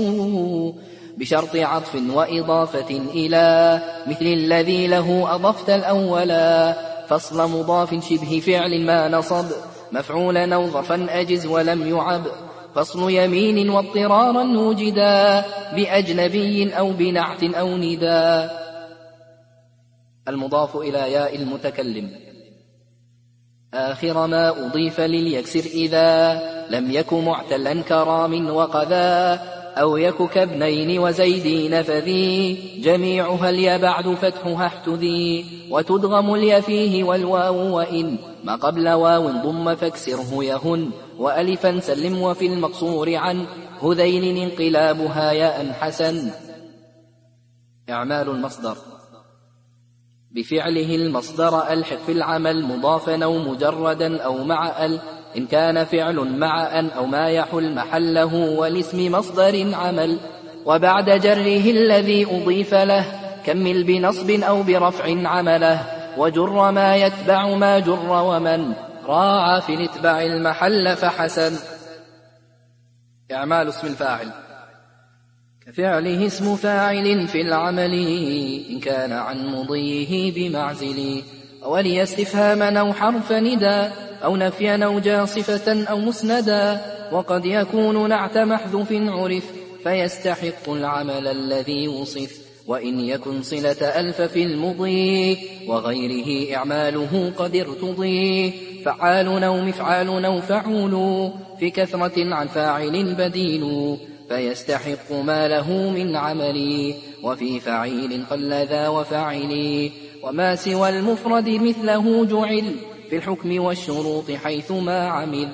بشرط عطف وإضافة إلى مثل الذي له أضفت الأولا فصل مضاف شبه فعل ما نصب مفعولا أو ظرفا أجز ولم يعب. فصل يمين واضطرارا وجدا بأجنبي أو بنعت أو ندا. المضاف إلى ياء المتكلم. آخر ما أضيف لليكسر إذا لم يك معتلا كرام وقذا أو يك كابنين وزيدين فذي جميعها اليا بعد فتحها احتذي وتدغم اليا فيه والواو وإن ما قبل واو ضم فاكسره يهن وألفا سلم وفي المقصور عن هذيل انقلابها ياء حسن. إعمال المصدر. بفعله المصدر ألحق في العمل مضافا أو مجردا أو مع أل إن كان فعل مع أن أو ما يحل محله والاسم مصدر عمل. وبعد جره الذي أضيف له كمل بنصب أو برفع عمله. وجر ما يتبع ما جر ومن. راعى في الاتباع المحل فحسن. إعمال اسم الفاعل. كفعله اسم فاعل في العمل إن كان عن مضيه بمعزل ولي استفهاما أو حرف ندى أو نفيا أو جاصفة أو مسندا وقد يكون نعت محذوف عرف فيستحق العمل الذي وصف وإن يكن صلة ألف في المضي وغيره إعماله قد ارتضي فعال أو مفعال أو فعول في كثرة عن فاعل بديل فيستحق ما له من عمل وفي فعيل قل ذا وفعل وما سوى المفرد مثله جعل في الحكم والشروط حيث ما عمل.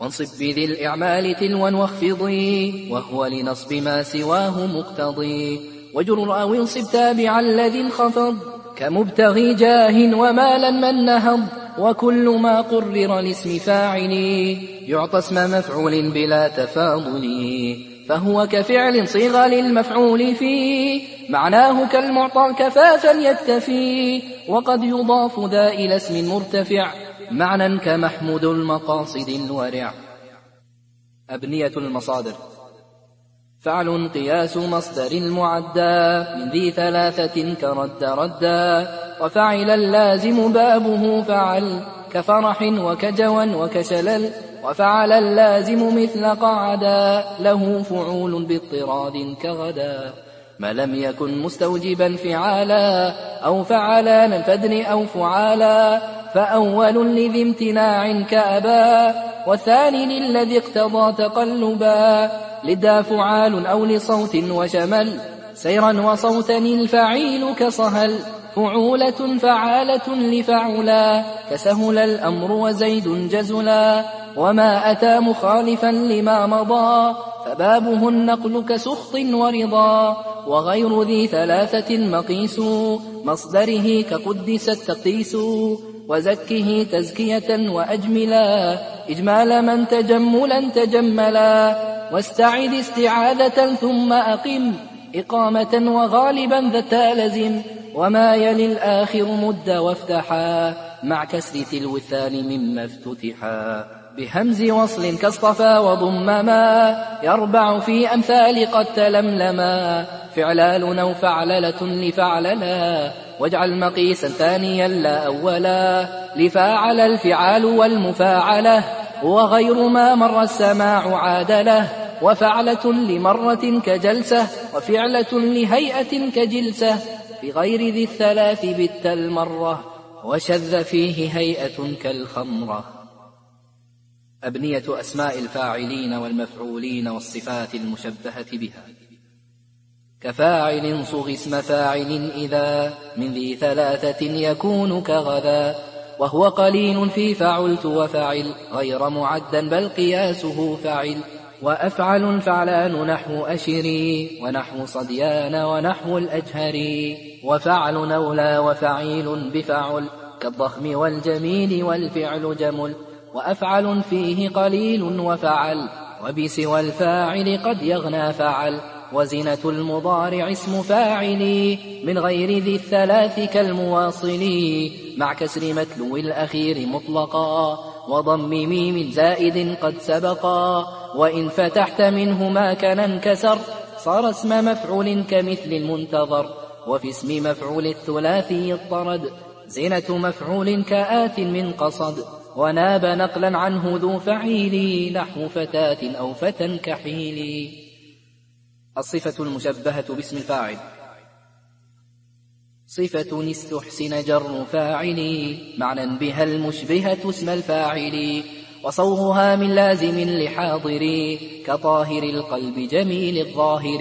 وانصب بذي الإعمال تلوا واخفضي وهو لنصب ما سواه مقتضي. وجر أو انصب تابعا الذي انخفض كمبتغي جاه ومالا من نهض. وكل ما قرر لاسم فاعل يعطى اسم مفعول بلا تفاضل فهو كفعل صيغ للمفعول فيه معناه كالمعطى كفافا يتفي وقد يضاف ذا إلى اسم مرتفع معنى كمحمود المقاصد الورع. أبنية المصادر. فعل قياس مصدر المعدى من ذي ثلاثة كرد ردا. وفعل اللازم بابه فعل. كفرح وكجوى وكشلل وفعل اللازم مثل قعدا له فعول باضطراد كغدا. ما لم يكن مستوجبا فعالا. أو فعلا الفدن أو فعالا. فأول لذي امتناع كأبا. والثاني للذي اقتضى تقلبا. لدا فعال أو لصوت وشمل. سيرا وصوتا الفعيل كصهل. فعولة فعالة لفعلا كسهل الأمر وزيد جزلا وما أتى مخالفا لما مضى فبابه النقل كسخط ورضا وغير ذي ثلاثة مقيس مصدره كقدس التقيس وزكه تزكية وأجملا إجمال من تجملا تجملا واستعد استعادة ثم أقم إقامة وغالبا ذا لزم وما يلي الآخر مد وافتحا مع كسر تلو الثاني مما افتتحا. بهمز وصل كاصطفى وضمما يربع في أمثال قد تلملما. فعلال أو فعللة لفعللا واجعل مقيسا ثانيا لا أولا. لفاعل الفعال والمفاعلة وغير ما مر السماع عادله. وفعلة لمرة كجلسة وفعلة لهيئة كجلسة. بغير ذي الثلاث بت المرة وشذ فيه هيئة كالخمرة. أبنية أسماء الفاعلين والمفعولين والصفات المشبهة بها. كفاعل صغ اسم فاعل إذا من ذي ثلاثة يكون كغذا وهو قليل في فعلت وفعل غير معدا بل قياسه فعل وأفعل فعلان نحو أشري ونحو صديان ونحو الأجهري وفعل نولى وفعيل بفعل كالضخم والجميل والفعل جمل وأفعل فيه قليل وفعل وبسوى الفاعل قد يغنى فعل وزنة المضارع اسم فاعل من غير ذي الثلاث كالمواصل مع كسر متلو الأخير مطلقا وضم ميم زائد قد سبقا وإن فتحت منه ما كان انكسر صار اسم مفعول كمثل المنتظر وفي اسم مفعول الثلاثي اضطرد زنة مفعول كآت من قصد وناب نقلا عنه ذو فعيل نحو فتاة أو فتى كحيل. الصفة المشبهة باسم الفاعل. صفة استحسن جر فاعل. معنى بها المشبهة اسم الفاعل. وصوغها من لازم لحاضر. كطاهر القلب جميل الظاهر.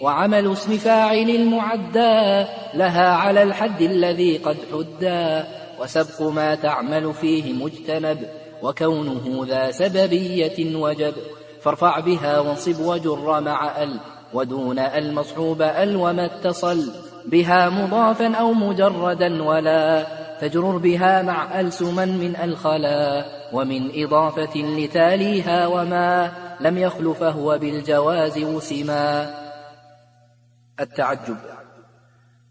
وعمل اسم فاعل المعدى لها على الحد الذي قد حدى. وسبق ما تعمل فيه مجتنب. وكونه ذا سببية وجب. فارفع بها وانصب وجر مع ال. ودون المصحوب ال وما اتصل. بها مضافا أو مجردا ولا تجرر بها مع ألسما من الخلا ومن إضافة لتاليها وما لم يخل فهو بالجواز وسما. التعجب.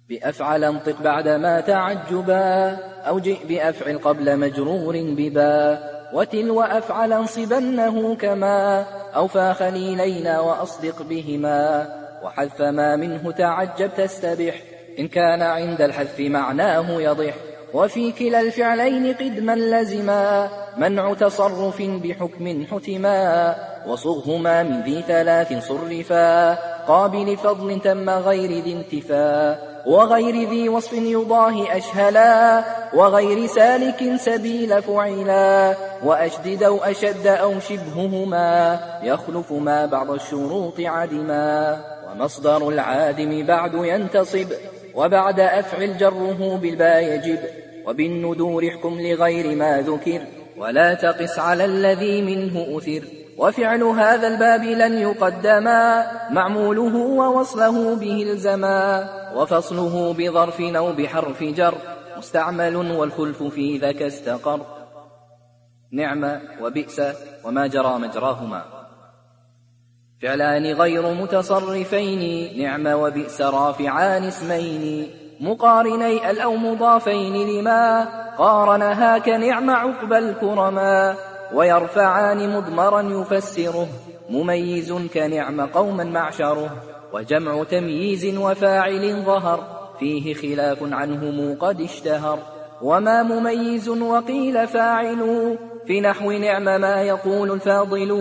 بأفعل انطق بعدما تعجبا أو جئ بأفعل قبل مجرور ببا. وتلو أفعل انصبنه كما أوفى خليلين وأصدق بهما. وحذف ما منه تعجب تستبح. إن كان عند الحذف معناه يضح. وفي كلا الفعلين قدما لزما. منع تصرف بحكم حتما. وصغهما من ذي ثلاث صرفا. قابل فضل تم غير ذي انتفا وغير ذي وصف يضاه أشهلا وغير سالك سبيل فعلا وأشدد أو أشد أو شبههما يخلف ما بعض الشروط عدما ومصدر العادم بعد ينتصب وبعد أفعل جره بالباء يجب وبالندور احكم لغير ما ذكر ولا تقس على الذي منه أثر. وفعل هذا الباب لن يقدما معموله ووصله به الزما وفصله بظرف أو بحرف جر مستعمل والخلف في ذاك استقر نعم وبئس وما جرى مجراهما فعلان غير متصرفين نعم وبئس رافعان اسمين مقارني أو مضافين لما قارنها كنعم عقب الكرما ويرفعان مضمرا يفسره مميز كنعم قوما معشره وجمع تمييز وفاعل ظهر فيه خلاف عنهم قد اشتهر. وما مميز وقيل فاعل في نحو نعم ما يقول الفاضل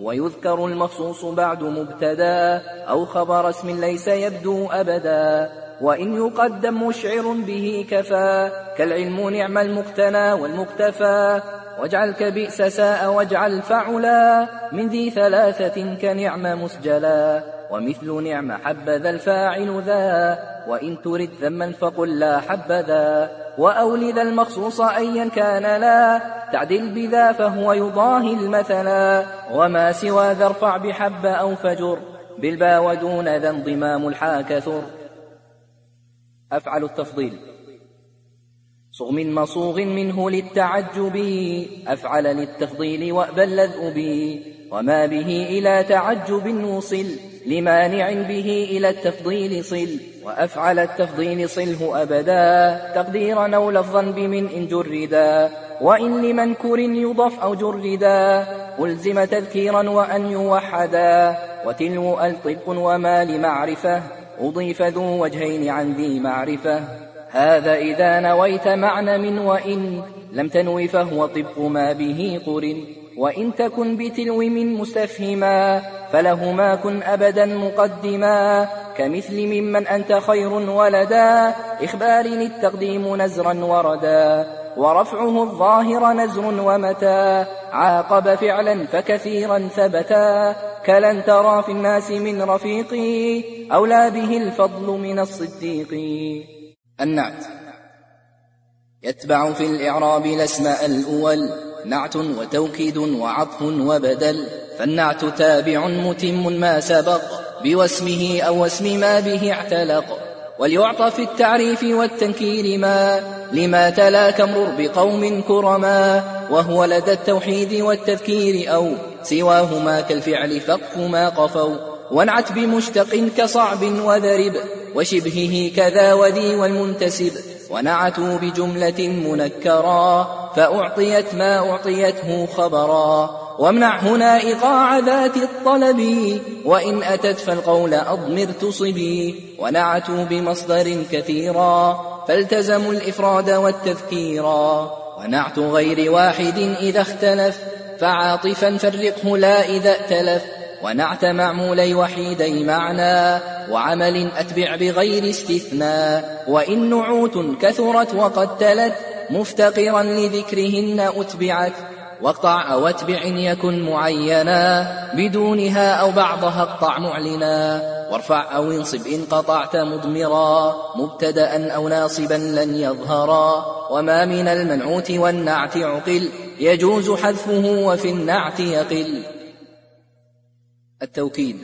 ويذكر المخصوص بعد مبتدا أو خبر اسم ليس يبدو أبدا. وإن يقدم مشعر به كفى كالعلم نعم المقتنى والمقتفى. واجعل كبئس ساء واجعل فعلا من ذي ثلاثة كنعم مسجلا ومثل نعم حبذا الفاعل ذا وإن ترد ذما فقل لا حبذا وأول ذا المخصوص أيا كان لا تعدل بذا فهو يضاهي المثلا وما سوى ذا ارفع بحب أو فجر بالبا ودون ذا انضمام الحا كثر. أفعل التفضيل. صغ من مصوغ منه للتعجب أفعل للتفضيل وأبل الذؤب وما به إلى تعجب وصل لمانع به إلى التفضيل صل. وأفعل التفضيل صله أبدا تقديرا أو لفظا بمن إن جردا. وإن لمنكر يضف أو جردا ألزم تذكيرا وأن يوحدا. وتلو الطبق وما لمعرفة أضيف ذو وجهين عن ذي معرفة. هذا إذا نويت معنى من وإن لم تنو فهو طبق ما به قرن. وإن تكن بتلو من مستفهما فلهما كن أبدا مقدما. كمثل ممن أنت خير ولدا إخبار التقديم نزرا وردا. ورفعه الظاهر نزر ومتى عاقب فعلا فكثيرا ثبتا. كلن ترى في الناس من رفيقي أولى به الفضل من الصديق. النعت. يتبع في الإعراب الأسماء الأول نعت وتوكيد وعطف وبدل فالنعت تابع متم ما سبق بواسمه أو اسم ما به اعتلق. وليعطى في التعريف والتنكير ما لما تلا كمرر بقوم كرما وهو لدى التوحيد والتذكير أو سواهما كالفعل فقف ما قفوا. وانعت بمشتق كصعب وذرب وشبهه كذا وذي والمنتسب ونعتوا بجملة منكرا فأعطيت ما أعطيته خبرا. وامنع هنا إيقاع ذات الطلب وإن أتت فالقول أضمر تصبي ونعتوا بمصدر كثيرا فالتزموا الإفراد والتذكيرا ونعت غير واحد إذا اختلف فعاطفا فرقه لا إذا ائتلف. ونعت معمولي وحيدي معنى وعمل أتبع بغير استثناء وإن نعوت كثرت وقد تلت مفتقرا لذكرهن أتبعت واقطع أو اتبع يكن معينا بدونها أو بعضها اقطع معلنا. وارفع أو انصب إن قطعت مضمرا مبتدأ أو ناصبا لن يظهرا. وما من المنعوت والنعت عقل يجوز حذفه وفي النعت يقل. التوكيد.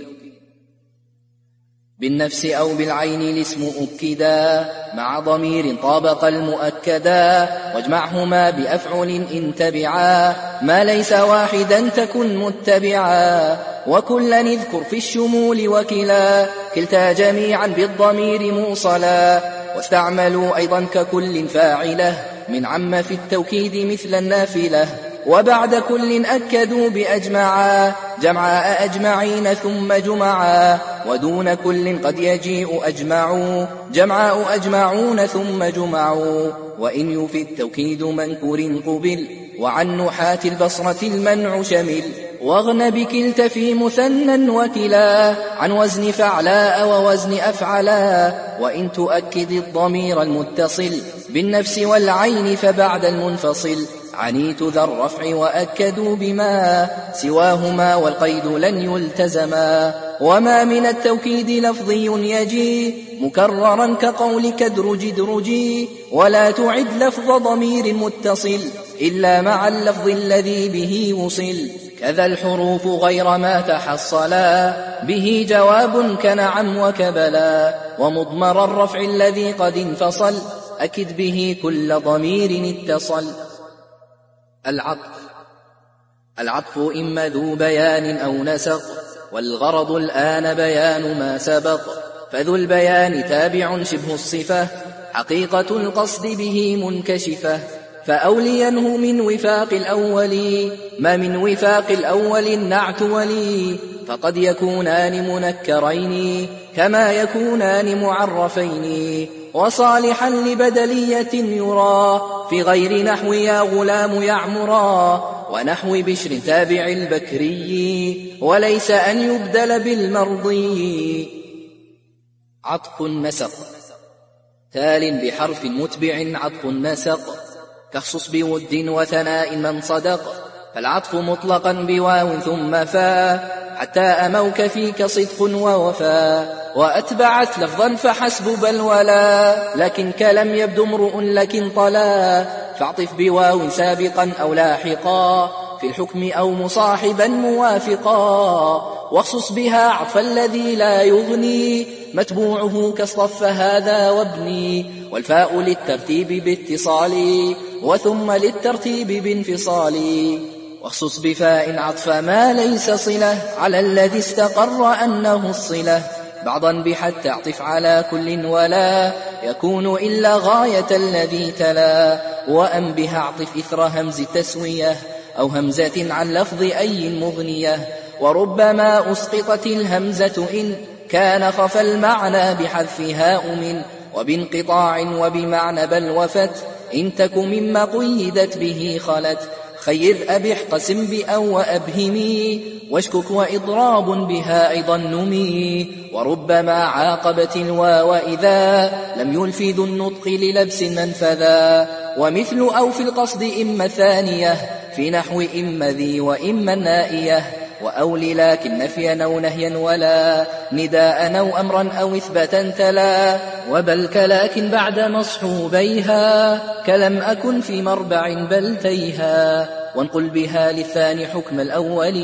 بالنفس أو بالعين الاسم أكدا مع ضمير طابق المؤكدا واجمعهما بأفعل إن تبعا ما ليس واحدا تكن متبعا. وكلا اذكر في الشمول وكلا كلتا جميعا بالضمير موصلا. واستعملوا أيضا ككل فاعلة من عم في التوكيد مثل النافلة. وبعد كل أكدوا بأجمعا جمعاء أجمعين ثم جمعا ودون كل قد يجيء أجمعوا جمعاء أجمعون ثم جمعوا. وإن يفي التوكيد منكر قبل وعن نحاة البصرة المنع شمل. واغن بكلت في مثنى وكلا عن وزن فعلاء ووزن أفعلا. وإن تؤكد الضمير المتصل بالنفس والعين فبعد المنفصل. عنيت ذا الرفع وأكدوا بما سواهما والقيد لن يلتزما. وما من التوكيد لفظي يجي مكررا كقولك ادرج ادرجي ولا تعد لفظ ضمير متصل إلا مع اللفظ الذي به وصل. كذا الحروف غير ما تحصلا. به جواب كنعم وكبلا. ومضمر الرفع الذي قد انفصل. أكد به كل ضمير اتصل. العطف. العطف إما ذو بيان أو نسق والغرض الآن بيان ما سبق. فذو البيان تابع شبه الصفة حقيقة القصد به منكشفة. فأولينه من وفاق الأول ما من وفاق الأول النعت ولي. فقد يكونان منكرين كما يكونان معرفين. وصالحا لبدلية يرى. في غير نحو يا غلام يعمرا. ونحو بشر تابع البكري. وليس أن يبدل بالمرضي عطف النسق. تال بحرف متبع عطف النسق. كخصص بود وثناء من صدق. فالعطف مطلقا بواو ثم فا. حتى أموك فيك صدق ووفاء وأتبعت لفظا فحسب بل ولا. لكن كلم يبدو امرؤ لكن طلا. فاعطف بواو سابقا أو لاحقا. في الحكم أو مصاحبا موافقا. واخصص بها عطف الذي لا يغني. متبوعه كاصطف هذا وابني. والفاء للترتيب باتصال. وثم للترتيب بانفصال. واخصص بفاء عطف ما ليس صلة. على الذي استقر أنه الصلة. بعضا بحتى اعطف على كل ولا يكون إلا غاية الذي تلا. وأن بها اعطف إثر همز تسوية أو همزة عن لفظ أي مغنية. وربما أسقطت الهمزة إن كان خف المعنى بحذفها أمن. وبانقطاع وبمعنى بل وفت إن تك مما قيدت به خلت. خير أبح قسم بأو وأبهمي واشكك وإضراب بها أيضا نمي. وربما عاقبت الواو إذا لم يلفذ النطق للبس منفذا ومثل أو في القصد إما ثانية في نحو إما ذي وإما النائية. وأول لكن نفيا أو نهيا ولا نداء أو أمرا أو إثباتا تلا وبل كلاكن بعد مصحوبيها كلم أكن في مربع بل تيها وانقل بها للثاني حكم الأول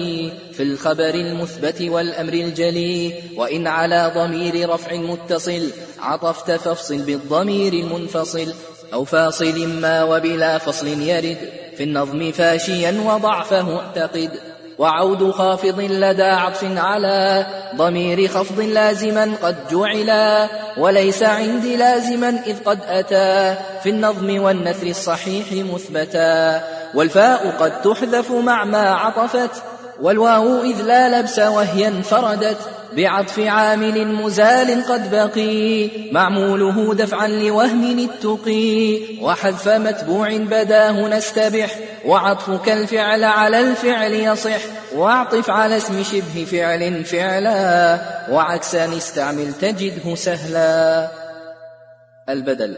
في الخبر المثبت والأمر الجلي وإن على ضمير رفع متصل عطفت فافصل بالضمير المنفصل أو فاصل ما وبلا فصل يرد في النظم فاشيا وضعفه اعتقد وعود خافض لدى عطف على ضمير خفض لازما قد جعلا وليس عندي لازما إذ قد أتى في النظم والنثر الصحيح مثبتا والفاء قد تحذف مع ما عطفت والواو إذ لا لبس وهي انفردت بعطف عامل مزال قد بقي معموله دفعا لوهم التقي وحذف متبوع بداه نستبح وعطفك الفعل على الفعل يصح واعطف على اسم شبه فعل فعلا وعكسا استعمل تجده سهلا. البدل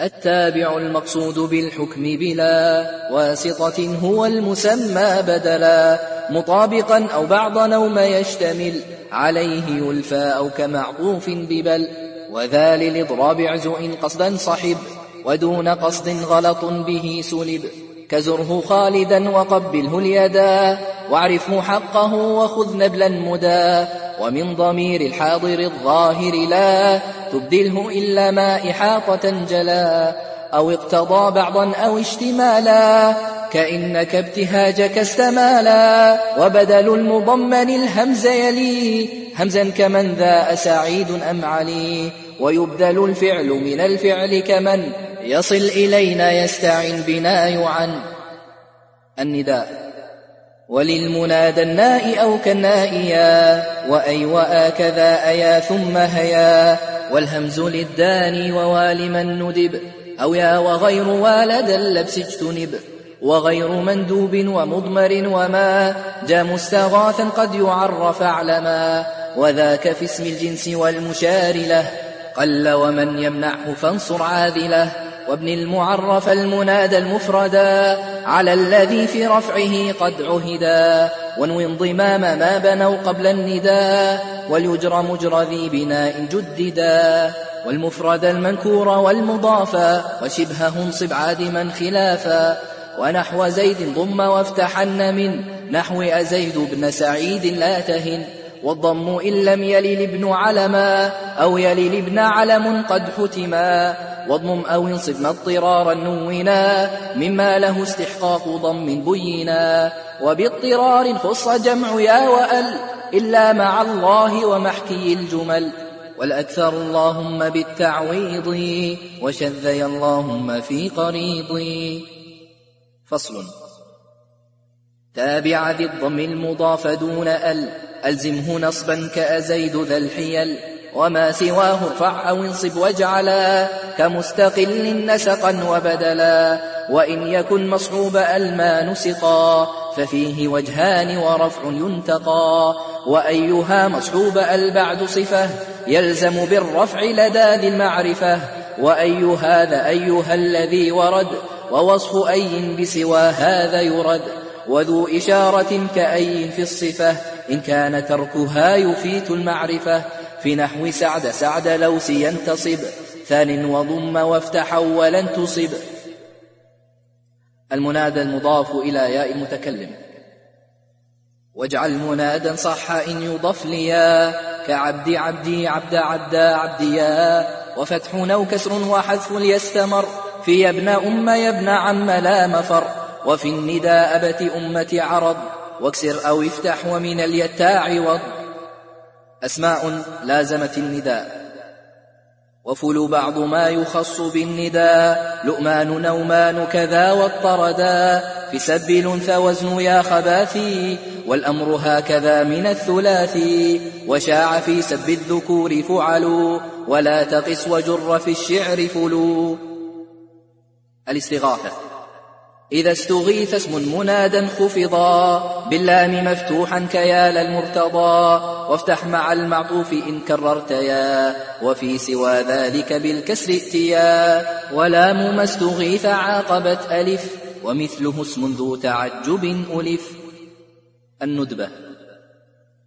التابع المقصود بالحكم بلا واسطة هو المسمى بدلا مطابقا أو بعض نوم يشتمل عليه يلفى أو كمعطوف ببل وذا للإضراب إن قصدا صحب ودون قصد غلط به سلب كزره خالدا وقبله اليدا واعرفه حقه وخذ نبلا مدى ومن ضمير الحاضر الظاهر لا تبدله إلا ما إحاطة جلا أو اقتضى بعضا أو اشتمالا كإنك ابتهاجك استمالا وبدل المضمن الهمز يلي همزا كمن ذا أسعيد أم علي ويبدل الفعل من الفعل كمن يصل إلينا يستعن بنا يعن النداء وللمنادى الناء أو كالنائيا وأي وآكذا أيا ثم هيا. والهمز للداني ووال من ندب أو يا وغير والد اللبس اجتنب. وغير مندوب ومضمر وما جاء مستغاثا قد يعرف علما وذاك في اسم الجنس والمشار له قل ومن يمنعه فانصر عاذله وابن المعرف المنادى المفردا على الذي في رفعه قد عهدا وانو انضمام ما بنوا قبل النداء وليجرى مجرى ذي بناء جددا. والمفرد المنكور والمضافا وشبهه انصب عادما خلافا. ونحو زيد ضم وافتحن من نحو أزيد بن سعيد لا تهن. والضم إن لم يلل ابن علما أو يلل ابن علم قد حتما. واضمم أو انصب اضطرارا نونا مما له استحقاق ضم بينا وباضطرار خص جمع يا وأل إلا مع الله ومحكي الجمل والأكثر اللهم بالتعويض وشذي اللهم في قريض فصل تابع ذي الضم المضاف دون أل ألزمه نصبا كأزيد ذا الحيل وما سواه ارفع أو انصب واجعلا كمستقل نسقا وبدلا وإن يكن مصحوب ألما نسقا ففيه وجهان ورفع ينتقى وأيها مصحوب البعد صفة يلزم بالرفع لدى ذي المعرفة وأي هذا أيها الذي ورد ووصف أي بسوى هذا يرد وذو إشارة كأي في الصفة إن كان تركها يفيت المعرفة. في نحو سعد سعد لوس ينتصب ثان وضم وافتح ولن تصب. المنادى المضاف إلى ياء المتكلم واجعل منادا صح إن يضف ليا كعبد عبدي عبد عبدا عبديا وفتح أو كسر وحذف ليستمر في ابن أم ابن عم لا مفر. وفي النداء أبت أمة عرض واكسر أو افتح ومن اليتاع وض. أسماء لازمت النداء. وفل بعض ما يخص بالنداء لؤمان نومان كذا والطردا. في سب الأنثى وزن يا خباثي والأمر هكذا من الثلاثي. وشاع في سب الذكور فعلوا ولا تقس وجر في الشعر فلو. الاستغاثة. إذا استغيث اسم منادا خفضا باللام مفتوحا كيال المرتضى وافتح مع المعطوف إن كررت يا وفي سوى ذلك بالكسر ائتيا. ولام ما استغيث عاقبت ألف ومثله اسم ذو تعجب ألف. الندبة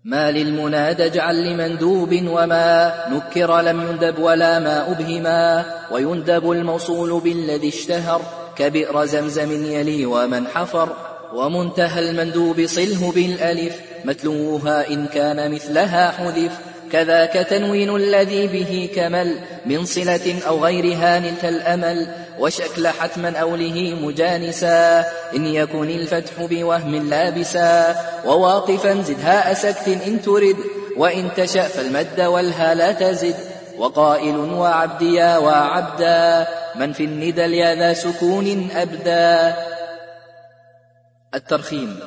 ما للمنادى اجعل لمندوب وما نكر لم يندب ولا ما أبهما. ويندب الموصول بالذي اشتهر كبئر زمزم يلي ومن حفر ومنتهى المندوب صله بالألف متلوها إن كان مثلها حذف كذاك تنوين الذي به كمل من صلة أو غيرها نلت الأمل وشكل حتما أوله مجانسا إن يكن الفتح بوهم لابسا وواقفا زدها أسكت إن ترد وإن تشأ فالمد والها لا تزد وقائل وعبديا وعبدا من في الندى اليا ذا سكون أبدا. الترخيم.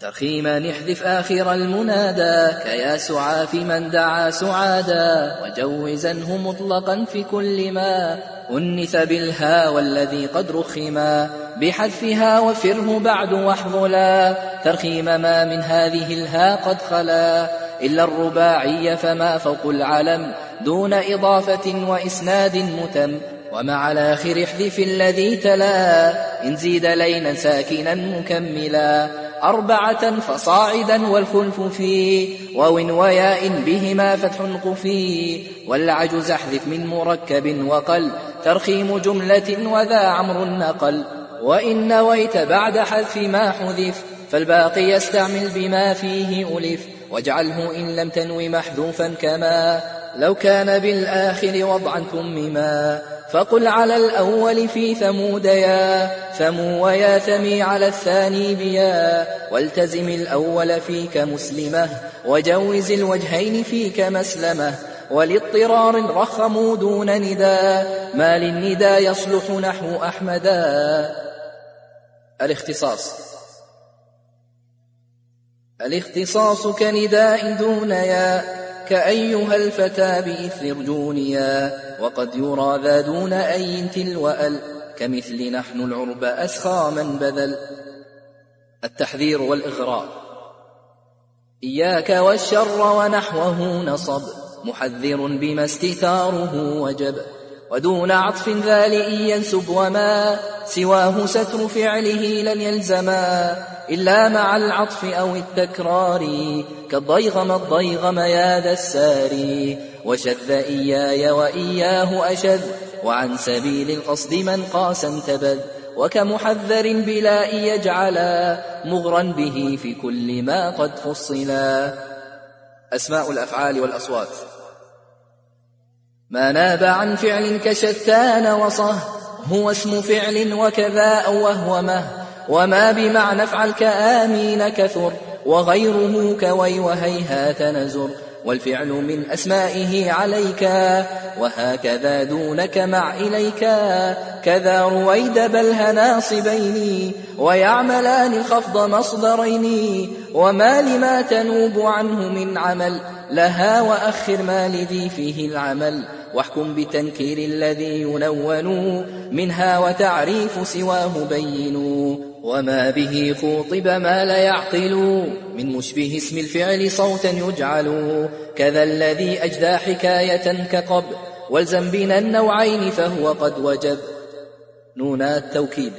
ترخيما نحذف آخر المنادى كيا سعى في من دعا سعادا وجوزنه مطلقا في كل ما. أنث بالها والذي قد رخما بحذفها وفره بعد واحظلا. ترخيم ما من هذه الها قد خلا. إلا الرباعي فما فوق العلم دون إضافة وإسناد متم. ومع الآخر احذف الذي تلا إن زيد لينا ساكنا مكملا. أربعة فصاعدا والخلف في وو وياء بهما فتح قفي. والعجز احذف من مركب وقل ترخيم جملة وذا عمر نقل. وإن نويت بعد حذف ما حذف فالباقي يستعمل بما فيه ألف. واجعله إن لم تنو محذوفا كما لو كان بالآخر وضعا تمما فقل على الأول في ثمود يا ثمو ويا ثمي على الثاني بيا والتزم الأول فيك مسلمة وجوز الوجهين فيك مسلمة ولاضطرار رخموا دون ندى ما للندى يصلح نحو أحمدا. الاختصاص. الاختصاص كنداء دون يا كأيها الفتى بإثر جونيا وقد يرى ذا دون أي تلو أل كمثل نحن العرب أسخى من بذل. التحذير والإغراء. إياك والشر ونحوه نصب محذر بما استثاره وجب. ودون عطف ذال إن ينسب وما سواه ستر فعله لن يلزما إلا مع العطف أو التكرار كالضيغم الضيغم يا ذا الساري وشذ إياي وإياه أشذ وعن سبيل القصد من قاسا انتبذ وكمحذر بلا يجعلا مغرا به في كل ما قد فصلا. أسماء الأفعال والأصوات. ما ناب عن فعل كشتان وصه هو اسم فعل وكذا أوه ومه وما بمعنى افعل كآمين كثر وغيره كوي وهيهات نزر والفعل من أسمائه عليك وهكذا دونك مع إليك كذا رويد بله ناصبين ويعملان الخفض مصدرين وما لما تنوب عنه من عمل لها وأخر ما لذي فيه العمل. واحكم بتنكير الذي ينون منها وتعريف سواه بينوا. وما به خوطب ما لا يعقل. من مشبه اسم الفعل صوتا يجعل. كذا الذي أجدى حكاية كقب. والزم بنا النوعين فهو قد وجب. نونا التوكيد.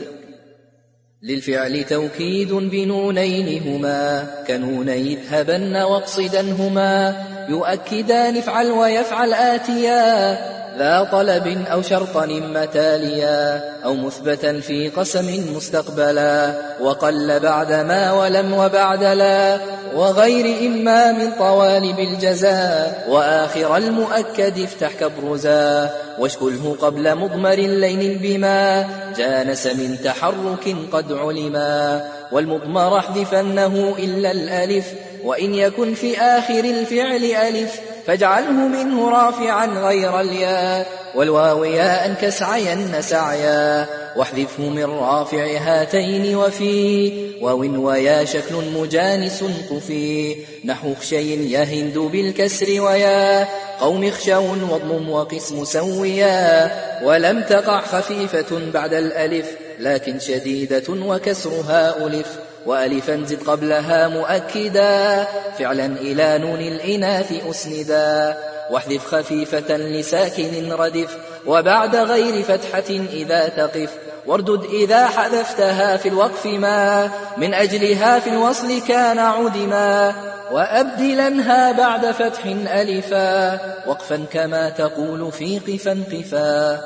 للفعل توكيد بنونين هما كنوني اذهبن واقصدنهما يؤكدان افعل ويفعل آتيا. ذا طلب أو شرطا إما تاليا أو مثبتا في قسم مستقبلا وقل بعد ما ولم وبعد لا وغير إما من طوالب الجزاء وآخر المؤكد افتح كبرزا واشكله قبل مضمر لين بما جانس من تحرك قد علما والمضمر احذفنه إلا الألف وإن يكن في آخر الفعل ألف فاجعله منه رافعا غير الياء والواو ياء كسعين سعيا. واحذفه من رافع هاتين وفي واو ويا شكل مجانس قفي نحو خشي يهند بالكسر ويا. قوم خشون واضمم وقسم سويا. ولم تقع خفيفة بعد الألف لكن شديدة وكسرها ألف. وألفا زد قبلها مؤكدا. فعلا إلى نون الإناث أسندا. واحذف خفيفة لساكن ردف وبعد غير فتحة إذا تقف. واردد إذا حذفتها في الوقف ما من أجلها في الوصل كان عدما. وأبدلنها بعد فتح ألفا. وقفا كما تقول في قفا قفا.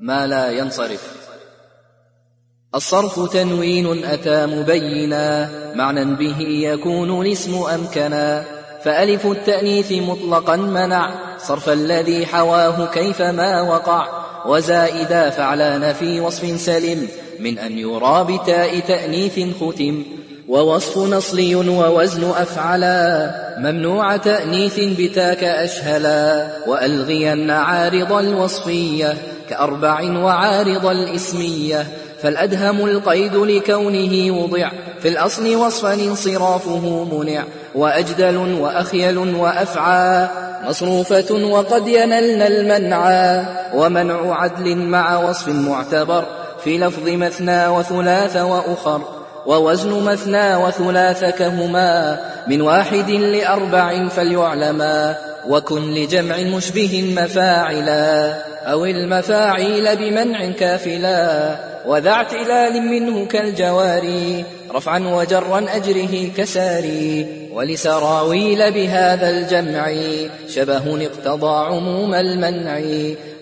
ما لا ينصرف. الصرف تنوين أتى مبينا معنى به يكون الاسم أمكنا. فألف التأنيث مطلقا منع صرف الذي حواه كيفما وقع. وزائدا فعلان في وصف سلم من أن يرى بتاء تأنيث ختم. ووصف نصلي ووزن أفعلا ممنوع تأنيث بتاك أشهلا. وألغين عارض الوصفية كأربع وعارض الإسمية. فالأدهم القيد لكونه وضع. في الأصل وصفا انصرافه منع. وأجدل وأخيل وأفعى. مصروفة وقد ينلن المنعى ومنع عدل مع وصف معتبر. في لفظ مثنى وثلاث وأخر. ووزن مثنى وثلاث كهما. من واحد لأربع فليعلما. وكن لجمع مشبه مفاعلا. أو المفاعيل بمنع كافلا. وذا اعتلال منه كالجواري رفعا وجرا أجره كساري ولسراويل بهذا الجمع شبه اقتضى عموم المنع.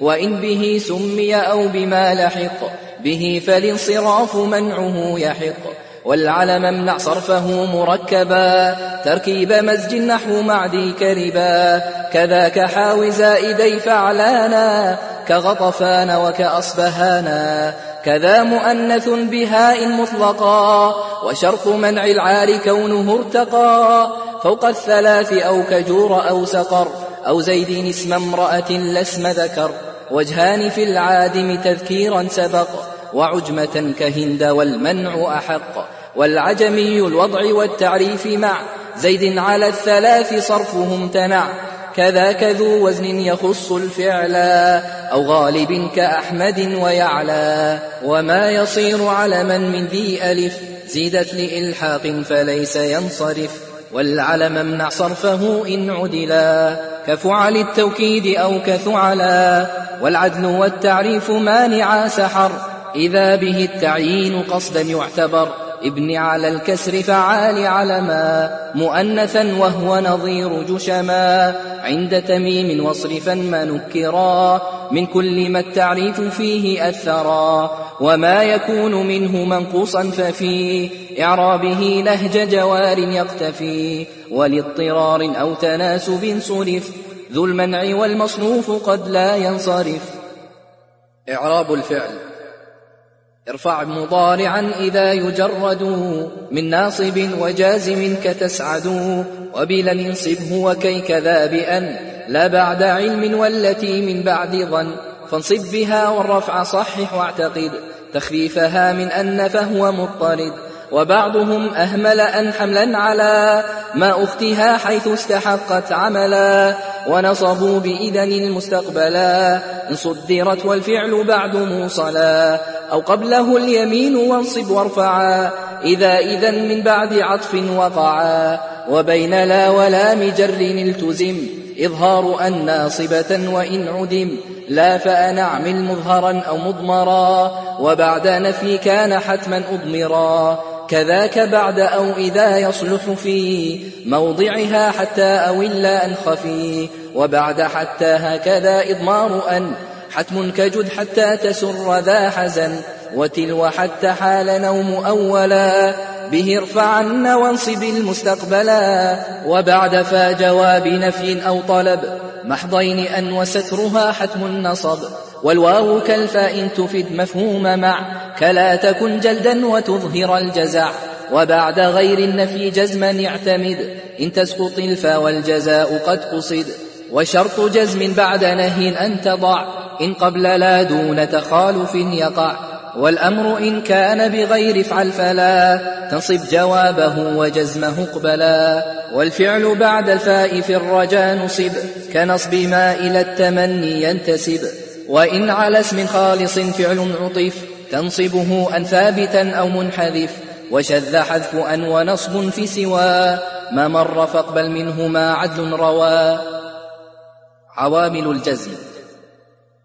وإن به سمي أو بما لحق به فالانصراف منعه يحق. والعلم امنع صرفه مركبا. تركيب مزج نحو معدي كربا. كذاك حاو زائدي فعلانا كغطفان وكأصبهانا. كذا مؤنث بهاء مطلقا وشرط منع العار كونه ارتقى فوق الثلاث أو كجور أو سقر أو زيد اسم امرأة لاسم ذكر. وجهان في العادم تذكيرا سبق وعجمة كهند والمنع أحق. والعجمي الوضع والتعريف مع زيد على الثلاث صرفه امتنع كذاك ذو وزن يخص الفعلا أو غالب كأحمد ويعلى. وما يصير علما من ذي ألف زيدت لإلحاق فليس ينصرف. والعلم امنع صرفه إن عدلا. كفعل التوكيد أو كثعلا. والعدل والتعريف مانعا سحر. إذا به التعيين قصدا يعتبر. ابن على الكسر فعال علما مؤنثا وهو نظير جشما. عند تميم واصرفا ما نكرا من كل ما التعريف فيه أثرا. وما يكون منه منقوصا ففي إعرابه نهج جوار يقتفي. ولاضطرار أو تناسب صرف ذو المنع والمصروف قد لا ينصرف. إعراب الفعل. ارفع مضارعا إذا يجرد من ناصب وجازم كتسعد وبلا انصبه وكي كذا بأن لا بعد علم والتي من بعد ظن فانصب بها والرفع صحح واعتقد. تخفيفها من أن فهو مضطرد وبعضهم أهمل أن حملا على ما أختها حيث استحقت عملا. ونصبوا بإذن المستقبلا صدرت والفعل بعد موصلا. أو قبله اليمين وانصب وارفعا إذا إذا من بعد عطف وقعا. وبين لا ولا مجر التزم إظهار أن ناصبة وإن عدم. لا فأنعمل مظهرا أو مضمرا وبعد نفي كان حتما أضمرا. كذاك بعد أو إذا يصلح في موضعها حتى أو إلا أن خفي وبعد حتى هكذا إضمار أن حتم كجد حتى تسر ذا حزن. وتلو حتى حال نوم أولا. به ارفعن وانصب المستقبلا. وبعد فا جواب نفي أو طلب. محضين أن وسترها حتم النصب. والواو كالفاء تفد مفهوم مع. كلا تكن جلدا وتظهر الجزع. وبعد غير النفي جزما اعتمد. إن تسقط الفا والجزاء قد قصد. وشرط جزم بعد نهي أن تضع. إن قبل لا دون تخالف يقع. والأمر إن كان بغير افعل فلا تنصب جوابه وجزمه اقبلا والفعل بعد الفاء في الرجا نصب كنصب ما إلى التمني ينتسب. وإن على اسم خالص فعل عطف تنصبه أن ثابتا أو منحذف. وشذ حذف أن ونصب في سوى ما مر فاقبل منهما عدل روى عوامل الجزم.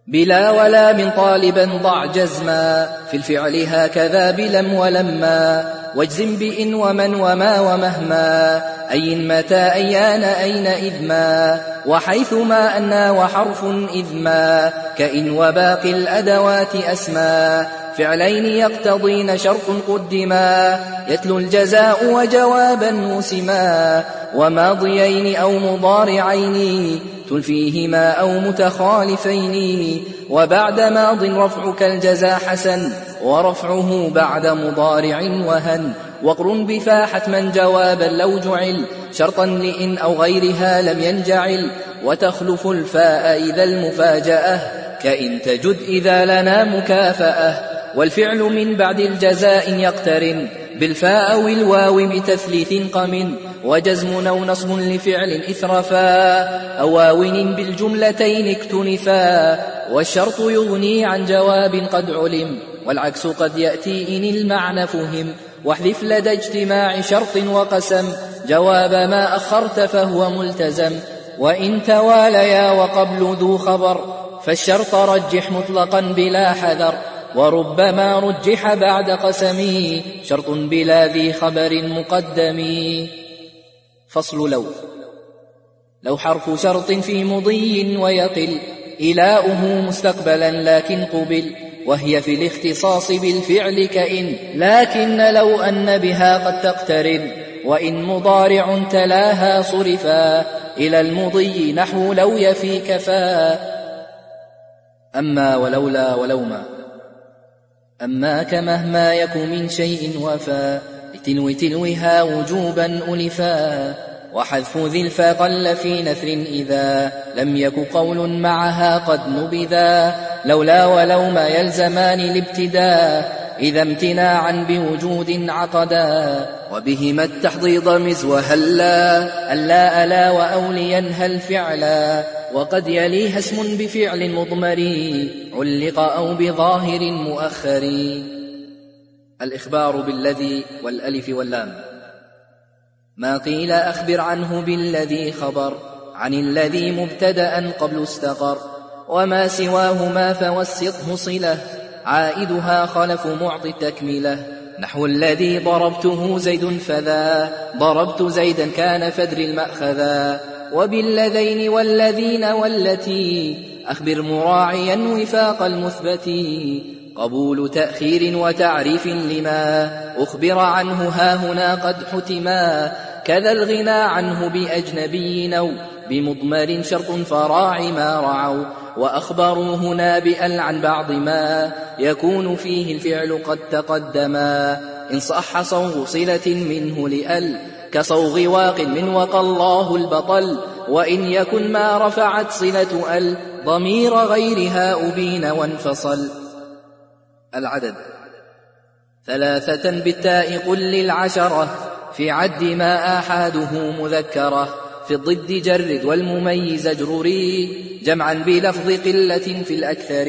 بلا ولا من طالبا ضع جزما في الفعل هكذا بلم ولما واجزم بإن ومن وما ومهما أي متى أيان أين إذ ما وحيث ما أنا وحرف إذ ما كإن وباقي الأدوات أسما فعلين يقتضين شرط قدما يتلو الجزاء وجوابا موسما وماضيين أو مضارعين تلفيهما أو متخالفين. وبعد ماض رفعك الجزاء حسن ورفعه بعد مضارع وهن. وقر بفا حتما جوابا لو جعل شرطا لإن أو غيرها لم ينجعل. وتخلف الفاء إذا المفاجأة كإن تجد إذا لنا مكافأة. والفعل من بعد الجزاء يقترن بالفاء أو الواو بتثليث قم وجزم أو نصب لفعل إثرفا أو واون بالجملتين اكتنفا والشرط يغني عن جواب قد علم والعكس قد يأتي إن المعنى فهم. واحذف لدى اجتماع شرط وقسم جواب ما أخرت فهو ملتزم. وإن تواليا وقبل ذو خبر فالشرط رجح مطلقا بلا حذر. وربما رجح بعد قسمي شرط بلا ذي خبر مقدم فصل لو. لو حرف شرط في مضي ويقل إلاؤه مستقبلا لكن قبل وهي في الاختصاص بالفعل كإن لكن لو أن بها قد تقترب وإن مضارع تلاها صرفا إلى المضي نحو لو يفي كفا. أما ولولا ولوما. أما كمهما يك من شيء وفا. لتلو تلوها وجوبا ألفا وحذف ذي الفا قل في نثر إذا لم يك قول معها قد نبذا لولا ولوما يلزمان الابتداء إذا امتناعا بوجود عقدا وبهما التحضيض مزو هلا ألا ألا وأوليا هل فعلا وقد يليها اسم بفعل مضمر علق أو بظاهر مؤخر الإخبار بالذي والألف واللام. ما قيل أخبر عنه بالذي خبر عن الذي مبتدأ قبل استقر. وما سواهما فوسطه صلة. عائدها خلف معطي التكملة. نحو الذي ضربته زيد فذا. ضربت زيدا كان فدر المأخذا. وبالذين والذين والتي. أخبر مراعيا وفاق المثبت. قبول تأخير وتعريف لما أخبر عنه ها هنا قد حتما كذا الغنى عنه بأجنبي أو بمضمر شرط فراع ما رعوا وأخبروا هنا بأل عن بعض ما يكون فيه الفعل قد تقدما إن صح صوغ صلة منه لأل كصوغ واق من وقى الله البطل وإن يكن ما رفعت صلة أل ضمير غيرها أبين وانفصل العدد. ثلاثة بالتاء قل للعشرة في عد ما آحاده مذكرة في الضد جرد والمميز اجرري جمعا بلفظ قلة في الأكثر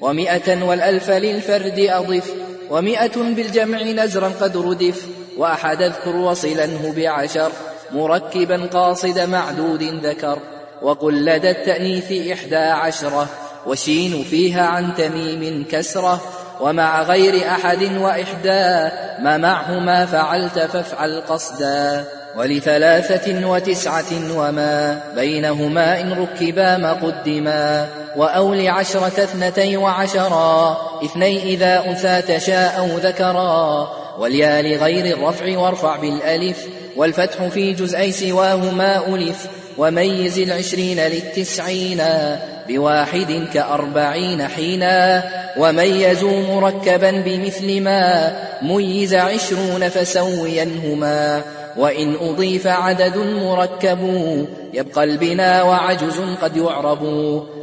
ومئة والألف للفرد أضف ومئة بالجمع نزرا قد ردف وأحد أذكر وصلنه بعشر مركبا قاصد معدود ذكر وقل لدى التأنيث إحدى عشرة وشين فيها عن تميم كسرة ومع غير أحد وإحدى ما معهما فعلت فافعل قصدا. ولثلاثة وتسعة وما بينهما إن ركبا ما قدما. وأول عشرة اثنتي وعشرا اثني إذا أنثى تشاء أو ذكرا. واليا لغير الرفع وارفع بالألف والفتح في جزئي سواهما ألف. وميز العشرين للتسعين بواحد كأربعين حينا وميزوا مركبا بمثل ما ميز عشرون فسوينهما وإن أضيف عدد مركب يبقى البنا وعجز قد يعرب.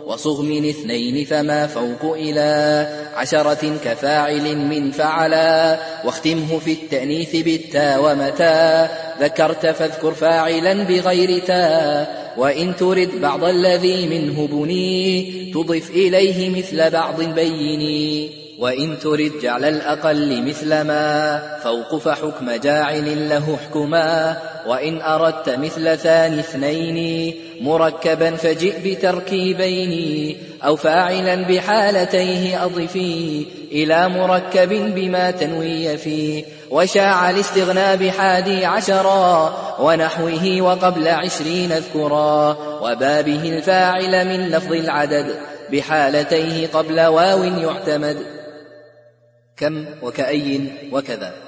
وصغ من اثنين فما فوق إلى عشرة كفاعل من فعلا واختمه في التأنيث بالتا ومتى ذكرت فاذكر فاعلا بغير تا. وإن ترد بعض الذي منه بني تضف إليه مثل بعض بيني وإن ترد جعل الأقل مثل ما فوق فحكم جاعل له حكما وإن أردت مثل ثاني اثنين مركبا فجئ بتركيبين أو فاعلا بحالتيه أضفي إلى مركب بما تنوي فيه وشاع الاستغنى بحادي عشرا ونحوه وقبل عشرين اذكرا وبابه الفاعل من لفظ العدد بحالتيه قبل واو يعتمد كم وكأي وكذا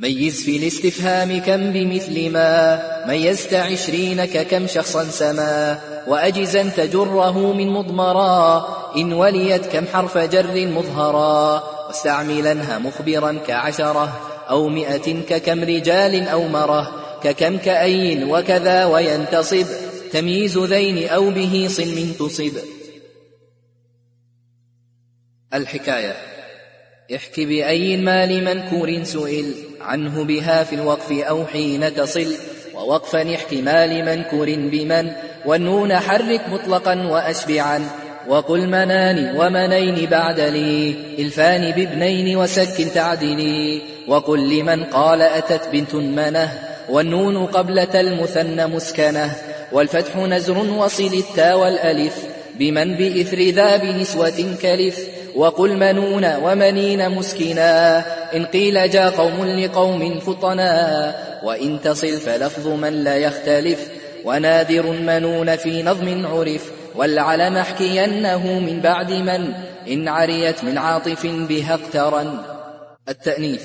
ميز في الاستفهام كم بمثل ما ميزت عشرين ككم شخصا سما وأجزا تجره من مضمرا إن وليت كم حرف جر مظهرا واستعملنها مخبرا كعشرة أو مئة ككم رجال أو مرة ككم كأي وكذا وينتصب تمييز ذين أو به صن تصب. الحكاية احك بأي مال منكور سئل. عنه بها في الوقف أو حين تصل ووقفا احتمال منكور بمن والنون حرك مطلقا وأشبعا. وقل منان ومنين بعد لي إلفان بابنين وسك تعدلي. وقل لمن قال أتت بنت منة والنون قبلة المثنى مسكنة. والفتح نزر وصل التا والألف بمن بإثر ذا بنسوة كلف. وقل منون ومنين مسكنا إن قيل جاء قوم لقوم فطنا وإن تصل فلفظ من لا يختلف ونادر منون في نظم عرف والعلم احكينه من بعد من إن عريت من عاطف بها اقترن التأنيث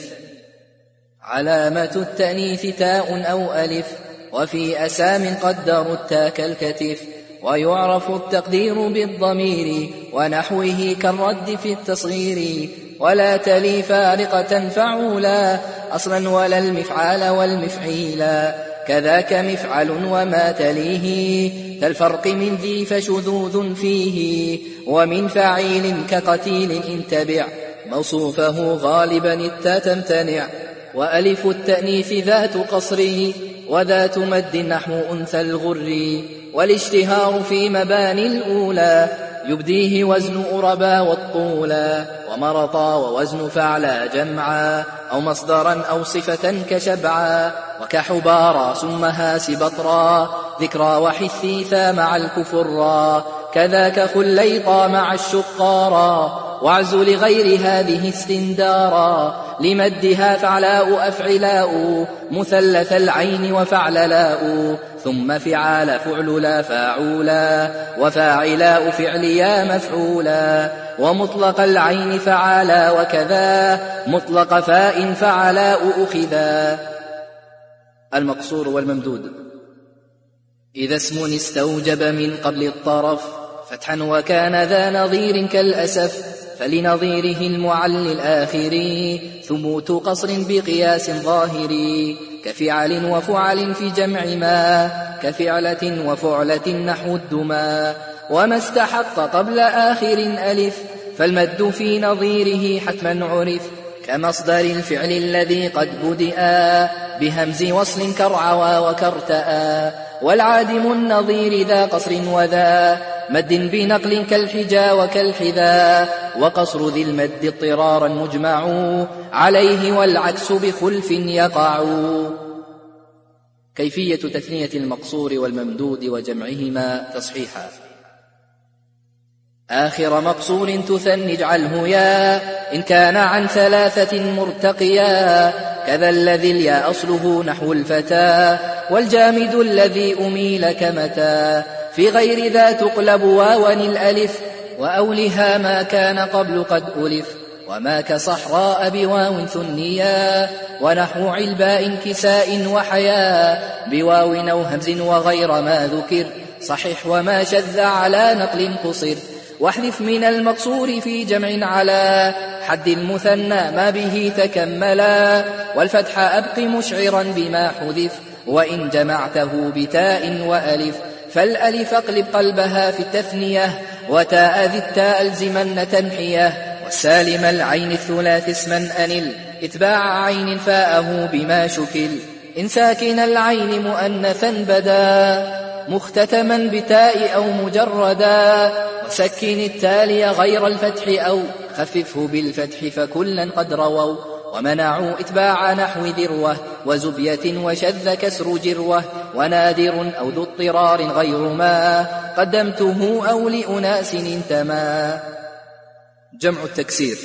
علامة التأنيث تاء أو ألف وفي أسام قدروا التاء كالكتف ويعرف التقدير بالضمير ونحوه كالرد في التصغير. ولا تلي فارقة فعولا أصلا ولا المفعال والمفعيلا كذاك مفعل وما تليه. كالفرق من ذي فشذوذ فيه ومن فعيل كقتيل إن تبع. موصوفه غالبا التا تمتنع. وألف التأنيث ذات قصر. وذات مد نحو أنثى الغر والاشتهار في مباني الأولى يبديه وزن أربا والطولا ومرطا ووزن فعلا جمعا أو مصدرا أو صفة كشبعا وكحبارا سمها سبطرا ذكرى وحثيثا مع الكفرا كذاك خليطا مع الشقارا واعز لغير هذه استندارا لمدها فعلاء أفعلاء مثلث العين وفعللاء ثم فعال فعل لا فاعولا وفاعلاء فعليا مفعولا ومطلق العين فعالا وكذا مطلق فاء فعلاء أخذا المقصور والممدود إذا اسم استوجب من قبل الطرف فتحا وكان ذا نظير كالأسف فلنظيره المعل الآخر ثبوت قصر بقياس ظاهر كفعل وفعل في جمع ما كفعلة وفعلة نحو الدما. وما استحق قبل آخر ألف فالمد في نظيره حتما عرف كمصدر الفعل الذي قد بدأ بهمز وصل كرعوى وكرتأ والعادم النظير ذا قصر وذا مد بنقل كالحجا وكالحذا وقصر ذي المد اضطرارا مجمع عليه والعكس بخلف يقع. كيفية تثنية المقصور والممدود وجمعهما تصحيحا. آخر مقصور تثني اجعله يا إن كان عن ثلاثة مرتقيا كذا الذي اليا أصله نحو الفتى والجامد الذي أميل كمتى. في غير ذا تقلب واوا الألف وأولها ما كان قبل قد ألف وما كصحراء بواو ثنيا ونحو علباء كساء وحياء بواو أو همز وغير ما ذكر صحيح وما شذ على نقل قصر. واحذف من المقصور في جمع على حد المثنى ما به تكملا والفتح أبق مشعرا بما حذف وإن جمعته بتاء وألف. فالألف اقلب قلبها في التثنية وتاء ذي التاء ألزمن تنحية والسالم العين الثلاث اسما أنل إتباع عين فاءه بما شكل. إن ساكن العين مؤنثا بدا مختتما بتاء أو مجردا وسكن التالي غير الفتح أو خففه بالفتح فكلا قد رووا. ومنعوا إتباع نحو ذروة وزبية وشذ كسر جروة. ونادر أو ذو اضطرار غير ما قدمته أو لأناس انتما. جمع التكسير.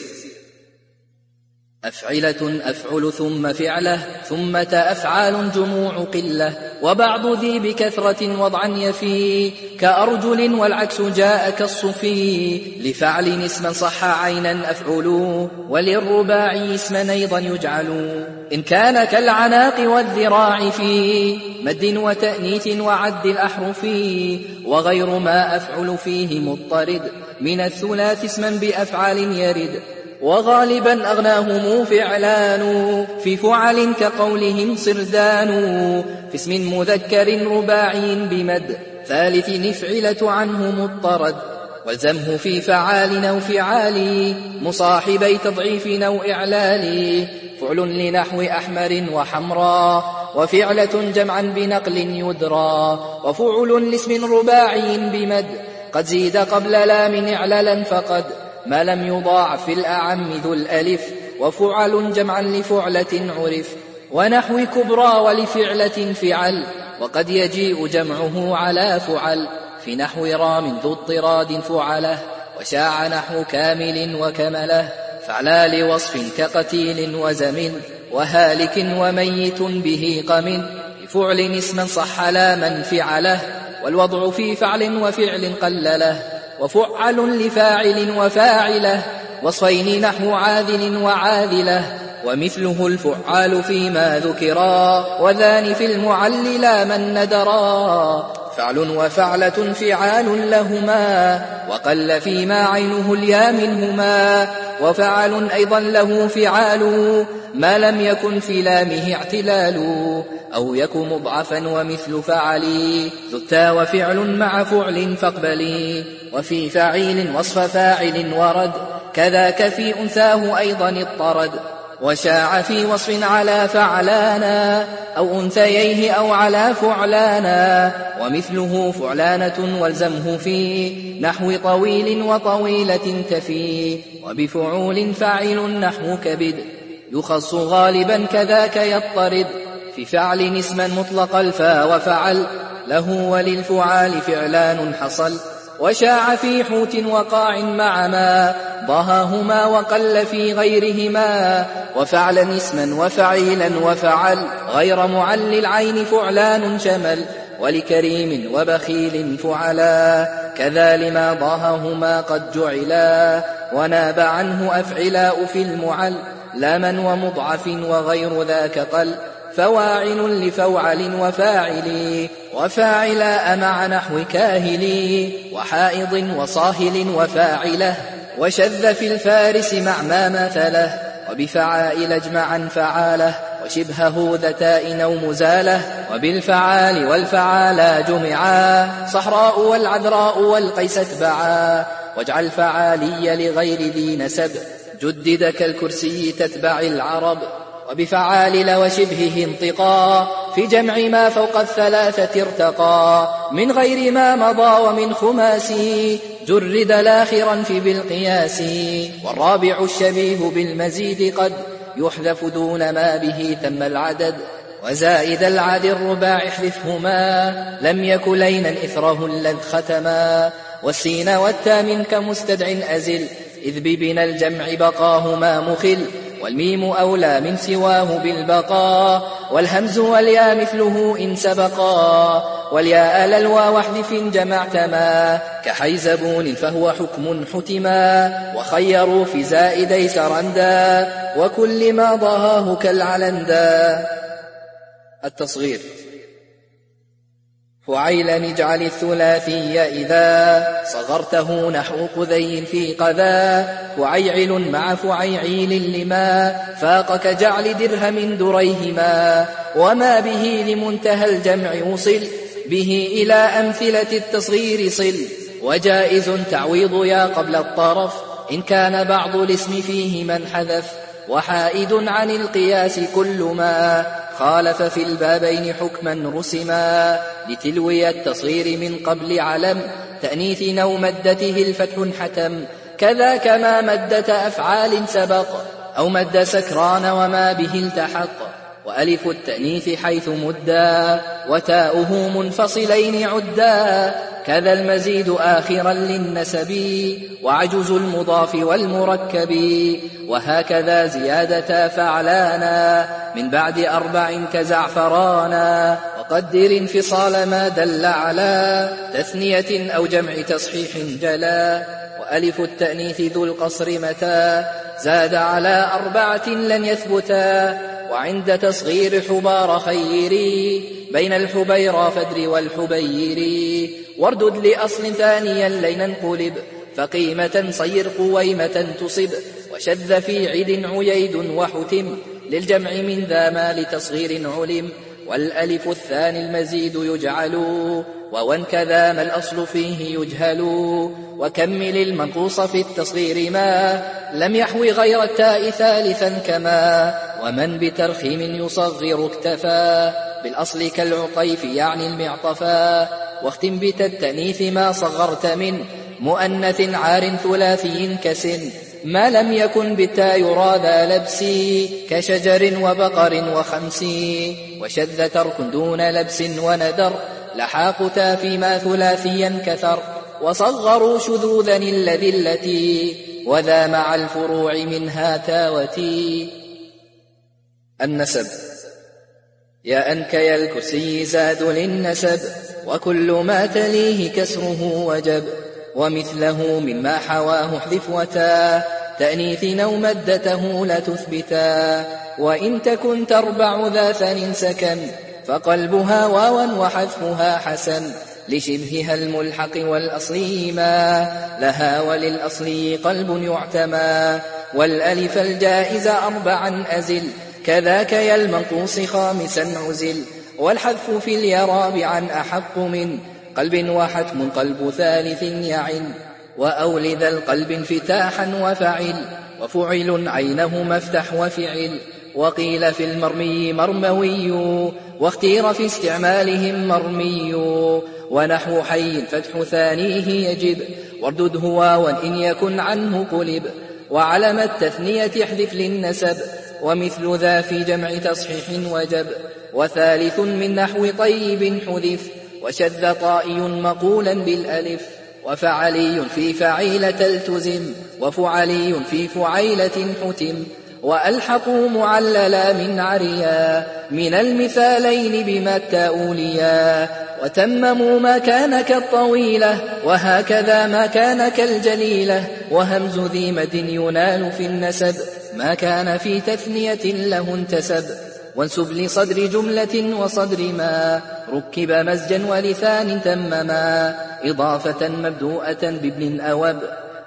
أفعلة أفعل ثم فعلة ثم أفعال جموع قلة وبعض ذي بكثرة وضعا يفي كأرجل والعكس جاء كالصفي لفعل اسما صح عينا أفعل وللرباعي اسما أيضا يجعل إن كان كالعناق والذراع في مد وتأنيث وعد الأحرف وغير ما أفعل فيه مضطرد من الثلاث اسما بأفعال يرد. وغالبا أغناهم فعلان في فعل كقولهم صردان في اسم مذكر رباعي بمد ثالث نفعلة عنه مضطرد والزمه في فعال أو فعال مصاحبي تضعيف أو إعلال فعل لنحو أحمر وحمراء وفعلة جمعا بنقل يدرى وفعل لاسم رباعي بمد قد زيد قبل لام إعلالا فقد ما لم يضاعف في الأعم ذو الألف وفعل جمعا لفعلة عرف ونحو كبرى ولفعلة فعل وقد يجيء جمعه على فعل في نحو رام ذو اضطراد فعله وشاع نحو كامل وكمله فعلا لوصف كقتيل وزمن وهالك وميت به قمن بفعل اسما صح لا من فعله والوضع في فعل وفعل قلله. وفعل لفاعل وفاعلة وصين نحو عاذل وعاذلة ومثله الفعال فيما ذكرا وذان في المعل لا من ندرا. فعل وفعلة فعال لهما وقل فيما عينه اليا منهما وفعل أيضا له فعال ما لم يكن في لامه اعتلال أو يك مضعفا ومثل فعلي. ذتا وفعل مع فعل فاقبلي. وفي فعيل وصف فاعل ورد. كذاك في أنثاه أيضا اضطرد. وشاع في وصف على فعلانا أو أنثييه أو على فعلانا. ومثله فعلانة والزمه في نحو طويل وطويلة تفي وبفعول فاعل نحو كبد. يخص غالبا كذاك يضطرد في فعل اسما مطلق الفا وفعل له وللفعال فعلان حصل. وشاع في حوت وقاع مع ما ضهاهما وقل في غيرهما. وفعلا اسما وفعيلا وفعل غير معل العين فعلان شمل. ولكريم وبخيل فعلا كذا لما ضاههما قد جعلا. وناب عنه أفعلاء في المعل. لمن ومضعف وغير ذاك قل فواعل لفوعل وفاعل وفاعلاء مع نحو كاهل وحائض وصاهل وفاعلة وشذ في الفارس مع ما مثله وبفعائل اجمعا فعاله وشبهه ذتاء أو مزاله وبالفعال والفعالا جمعا صحراء والعذراء والقيس اتبعا واجعل فعالي لغير ذي نسب جدد كالكرسي تتبع العرب وبفعالل وشبهه انطقا في جمع ما فوق الثلاثة ارتقى من غير ما مضى ومن خماسي جرد لاخرا في بالقياس والرابع الشبيه بالمزيد قد يحذف دون ما به تم العدد وزائد العد الرباع احذفهما لم يك لينا إثره الذ ختما والسين والتام كمستدع أزل إذ ببنا الجمع بقاهما مخل والميم أولى من سواه بالبقاء والهمز والياء مثله إن سبقا. والياء للوا واحذف جمعت ما كحيزبون فهو حكم حتما وخيروا في زائدي سرندا وكل ما ضهاه كالعلندا. التصغير. فعيلا اجعل الثلاثي إذا صغرته نحو قذي في قذا فعيعل مع فعيعيل لما فاق كجعل درهم دريهما وما به لمنتهى الجمع وصل به إلى أمثلة التصغير صل وجائز تعويض يا قبل الطرف إن كان بعض الاسم فيه من حذف وحائد عن القياس كل ما خالف في البابين حكما رسما لتلوي التصغير من قبل علم تأنيث نو مدته الفتح حتم كذا كما مدة أفعال سبق أو مد سكران وما به التحق وألف التأنيث حيث مدا وتاؤه منفصلين عدا كذا المزيد آخرا للنسب وعجز المضاف والمركب وهكذا زيادة فعلانا من بعد أربع كزعفرانا وقدر انفصال ما دل على تثنية أو جمع تصحيح جلا وألف التأنيث ذو القصر متى زاد على أربعة لن يثبتا وعند تصغير حبار خيري بين الحبيرى فدر والحبيري واردد لأصل ثانيا لين انقلب فقيمة صير قويمة تصب. وشذ في عد عييد وحتم للجمع من ذا ما لتصغير علم. والألف الثاني المزيد يجعل وون كذا ما الأصل فيه يجهل. وكمل المنقوص في التصغير ما لم يحوي غير التاء ثالثا كما ومن بترخيم يصغر اكتفى. بالأصل كالعطيف يعني المعطفا واختم بتا التأنيث ما صغرت من مؤنث عار ثلاثي كسن. ما لم يكن بالتا يرى ذا لبسي كشجر وبقر وخمس وشذ ترك دون لبس وندر لحاق تا فيما ثلاثيا كثر وصغروا شذوذا الذي التي وذا مع الفروع منها تاوتي. النسب. يا أنك يا الكسي زاد للنسب وكل ما تليه كسره وجب. ومثله مما حواه احذف وتا تأنيث أو مدته لا تثبتا وإن تكن تربع ذا ثن سكن فقلبها واوا وحذفها حسن. لشبهها الملحق والأصلي ما لها وللأصلي قلب يعتمى. والألف الجائز أربعا أزل كذاك يا المنقوص خامسا عزل. والحذف في اليرابع أحق من قلب وحتم قلب ثالث يعن وأول ذا القلب انفتاحا وفعل وفعل عينه مفتح وفعل وقيل في المرمي مرموي واختير في استعمالهم مرمي ونحو حي فتح ثانية يجب واردده واوا إن يكن عنه قلب وعلم التثنية احذف للنسب ومثل ذا في جمع تصحيح وجب وثالث من نحو طيب حذف وشذ طائي مقولا بالألف وفعلي في فعيلة التزم وفعلي في فعيلة حتم وألحقوا معللا من عريا من المثالين بما التأوليا وتمموا ما كان كالطويلة وهكذا ما كان كالجليلة. وهمز ذي مد ينال في النسب ما كان في تثنية له انتسب. وانسب لصدر جملة وصدر ما. ركب مزجا ولثان تمما إضافة مبدوءة بابن أوب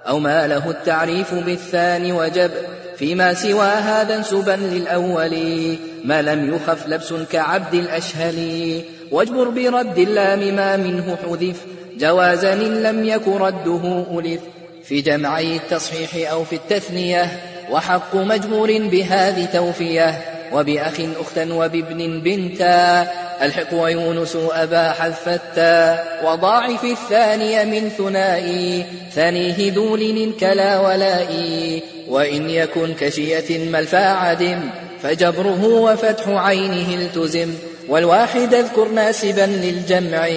أو ما له التعريف بالثاني وجب. فيما سوى هذا انسبا للأول. ما لم يخف لبس كعبد الأشهل. واجبر برد اللام ما منه حذف. جوازا إن لم يك رده ألف. في جمعي التصحيح أو في التثنية. وحق مجبور بهذه توفية. وبأخ أختا وبابن بنتا. ألحق ويونس أبا حذفتا وضاعف الثانية من ثنائي. ثانية ذول كلا ولائي. وإن يكن كشية ملفى عدم فجبره وفتح عينه التزم. والواحد اذكر ناسبا للجمع.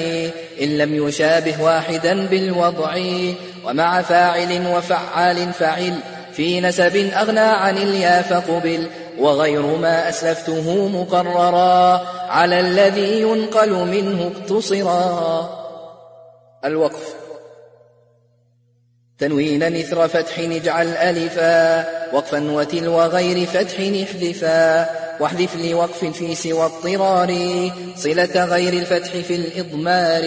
إن لم يشابه واحدا بالوضع. ومع فاعل وفعال فعل. في نسب أغنى عن اليا فقبل وغير ما أسلفته مقررا على الذي ينقل منه اقتصرا. الوقف. تنوينا إثر فتح اجعل ألفا. وقفا وتلو غير فتح احذفا. واحذف لوقف في سوى اضطرار. صلة غير الفتح في الإضمار.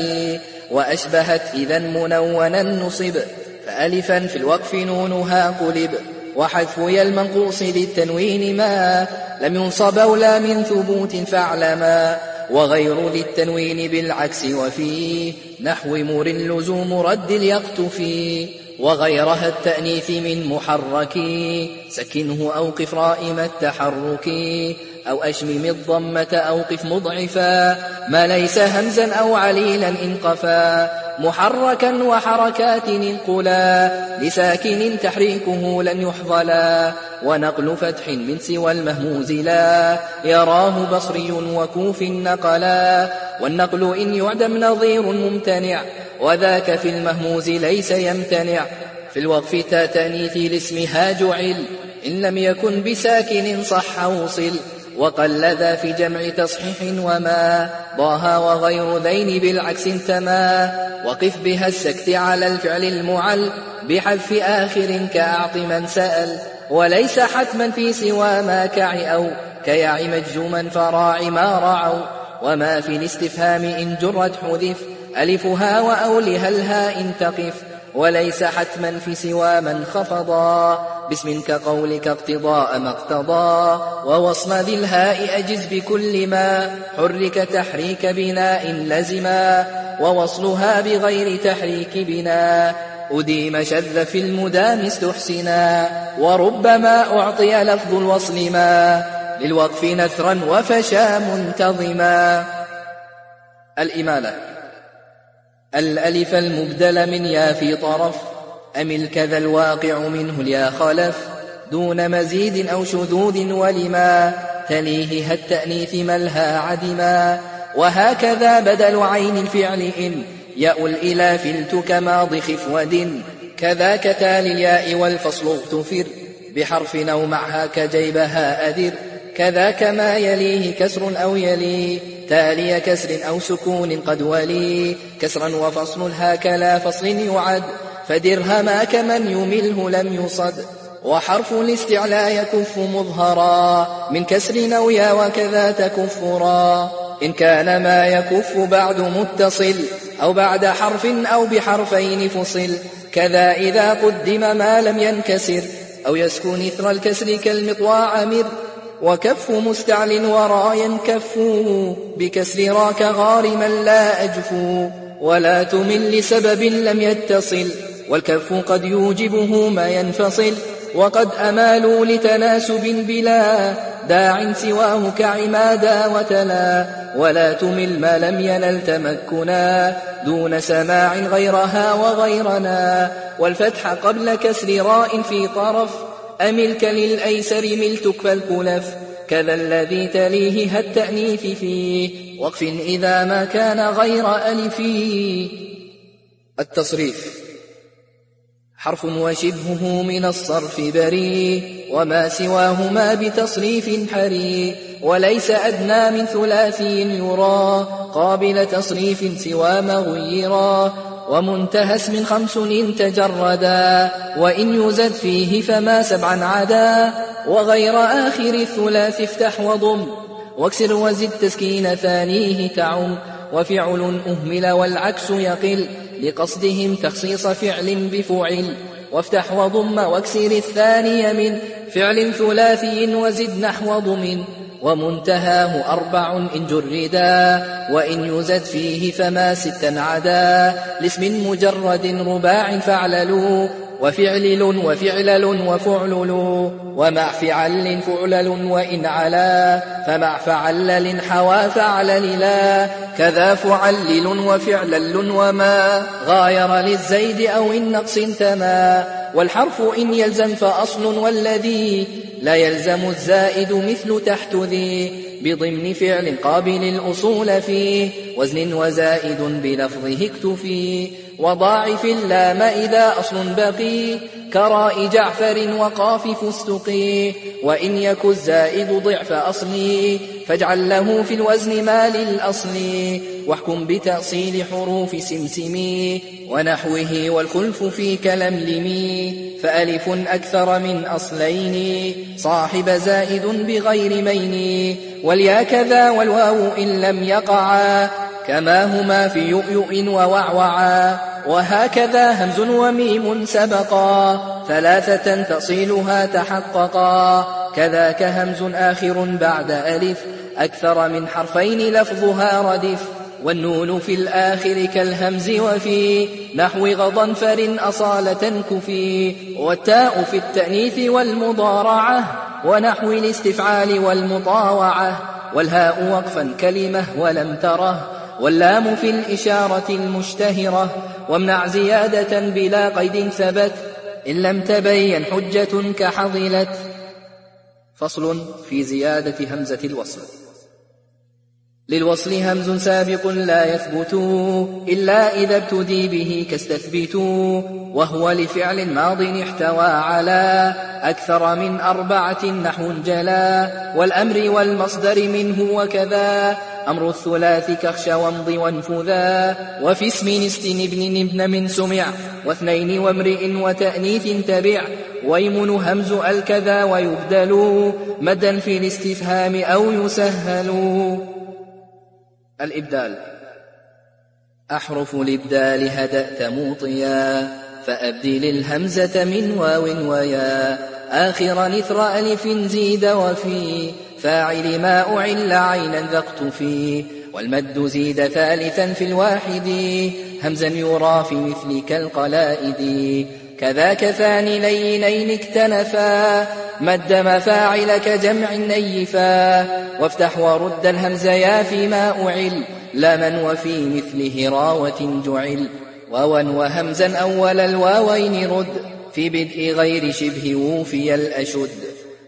وأشبهت إذا منونا نصب فألفا في الوقف نونها قلب. وحذف يا المنقوص للتنوين ما لم ينصب أولى من ثبوت فاعلما وغير ذي التنوين بالعكس وفي نحو مر لزوم رد اليقتفي وغيرها التأنيث من محرك سكنه أوقف رائم التحرك أو أشمم الضمة أوقف مضعفا ما ليس همزا أو عليلا إن قفا. محركا وحركات انقلا لساكن تحريكه لن يحظلا. ونقل فتح من سوى المهموز لا يراه بصري وكوف نقلا. والنقل إن يعدم نظير ممتنع وذاك في المهموز ليس يمتنع. في الوقف تاتنيث لاسمها جعل إن لم يكن بساكن صح وصل. وقل ذا في جمع تصحيح وما ضاها وغير ذين بالعكس انتما وقف بها السكت على الفعل المعل بحذف آخر كأعط من سأل وليس حتما في سوى ما كع أو كيع مجزوما فراع ما رعوا وما في الاستفهام إن جرت حذف ألفها وأولها الهاء تقف وليس حتما في سوى من خفضا. باسم كقولك اقتضاء ما اقتضى. ووصل ذي الهاء أجز بكل ما. حرك تحريك بناء لزما. ووصلها بغير تحريك بنا. أديم شذ في المدام استحسنا. وربما أعطي لفظ الوصل ما. للوقف نثرا وفشا منتظما. الإمالة. الألف المبدل من يا في طرف أم الكذا الواقع منه اليا خلف دون مزيد أو شذوذ ولما تليه التأنيث ملها عدما. وهكذا بدل عين الفعل إن ياء الإلاف التك ماض خفود كذاك تالي الياء والفصل اغتفر بحرف أو معها كجيبها أدر كذاك ما يليه كسر أو يلي تالي كسر أو سكون قد ولي. كسرا وفصل هاك لا فصل يعد فدرهما كمن يمله لم يصد. وحرف الاستعلاء يكف مظهرا من كسر نويا وكذا تكفرا. إن كان ما يكف بعد متصل أو بعد حرف أو بحرفين فصل. كذا إذا قدم ما لم ينكسر أو يسكن إثر الكسر كالمطواع مر وكف مستعل ورا ينكف بكسر راك غارما لا أجفو ولا تمل لسبب لم يتصل والكف قد يوجبه ما ينفصل وقد أمالوا لتناسب بلا داع سواه كعمادا وتلا ولا تمل ما لم ينل تمكنا دون سماع غيرها وغيرنا والفتح قبل كسر راء في طرف أملك للأيسر ملتك فالكلف كذا الذي تليه التأنيث فيه وقف إذا ما كان غير ألف التصريف حرف وشبهه من الصرف بريء وما سواهما بتصريف حري. وليس أدنى من ثلاثي يرى قابل تصريف سوى ما غيرا ومنتهى اسم خمس إن تجردا وإن يزد فيه فما سبعا عدا وغير آخر الثلاث افتح وضم. واكسر وزد تسكين ثانية تعم وفعل أهمل والعكس يقل لقصدهم تخصيص فعل بفعل. وافتح وضم واكسر الثاني من فعل ثلاثي وزد نحو ضم. ومنتهاه أربع إن جردا وإن يزد فيه فما ستا عدا لاسم مجرد رباع فاعللوا وفعلل وفعلل وفعلل ومع فعل فعلل وإن علا فمع فعلل حوى فعلل لا كذا فعلل وفعلل وما غاير للزيد أو النقص تما والحرف إن يلزم فأصل والذي لا يلزم الزائد مثل تحت ذي بضمن فعل قابل الأصول فيه وزن وزائد بلفظه اكتفي. وضاعف اللام إذا أصل بقي كراء جعفر وقاف فستقي وإن يك الزائد ضعف أصلي فاجعل له في الوزن ما للأصل. واحكم بتأصيل حروف سمسم ونحوه والخلف في كلملم. فألف أكثر من أصلين صاحب زائد بغير مين. واليا كذا والواو إن لم يقعا كما هما في يؤيؤ ووعوعا وهكذا همز وميم سبقا ثلاثة تصيلها تحققا كذاك همز آخر بعد ألف أكثر من حرفين لفظها ردف والنون في الآخر كالهمز وفي نحو غضنفر أصالة كفي والتاء في التأنيث والمضارعة ونحو الاستفعال والمطاوعة والهاء وقفا كلمة ولم تره واللام في الإشارة المشتهرة وامنع زيادة بلا قيد ثبت إن لم تبين حجة كحضلت فصل في زيادة همزة الوصل. للوصل همز سابق لا يثبت إلا إذا ابتدي به كاستثبت وهو لفعل ماض احتوى على أكثر من أربعة نحو جلا والأمر والمصدر منه وكذا أمر الثلاث كخش وامض وانفذا وفي اسم استن ابن ابن من سمع واثنين وامرئ وتأنيث تبع ويمن همز الكذا ويبدل مدا في الاستفهام أو يسهل. الإبدال. أحرف الإبدال هدأت موطيا فأبدل الهمزة من واو ويا. آخر نثر ألف زيد وفي فاعل ما أعل عينا ذقت فيه والمد زيد ثالثا في الواحد همزا يرى في مثل كالقلائد كذاك ثاني لينين اكتنفا مد مفاعل كجمع نيفا. وافتح ورد الهمز يا فيما أعل لمن وفي مثل هراوة جعل. واوا وهمزا أول الواوين رد في بدء غير شبه ووفي الأشد.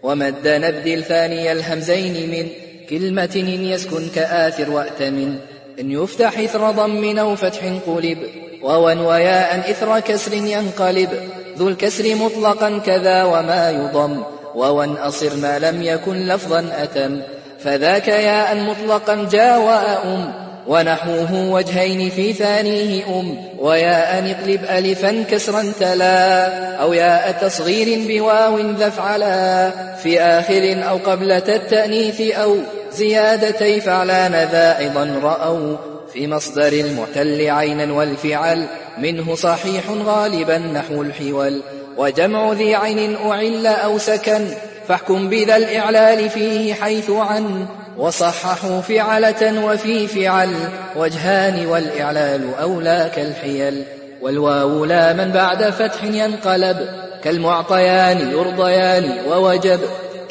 ومد نبدل ثاني الهمزين من كلمة إن يسكن كآثر وأتمن. إن يفتح إثر ضم أو فتح قلب ووا وياء إثر كسر ينقلب ذو الكسر مطلقا كذا وما يضم ووا أصر ما لم يكن لفظا أتم فذاك ياء مطلقا جاء وأم ونحوه وجهين في ثانية أم وياء اقلب ألفا كسرا تلا أو ياء تصغير بواو ذفعلا في آخر أو قبلة التأنيث أو زيادتي فعلان ذا أيضا رأوا في مصدر المعتل عينا والفعل منه صحيح غالبا نحو الحول. وجمع ذي عين أعل أو سكن فاحكم بذا الإعلال فيه حيث عن. وصححوا فعلة وفي فعل وجهان والإعلال أولى كالحيل. والواو لا من بعد فتح ينقلب كالمعطيان يرضيان ووجب.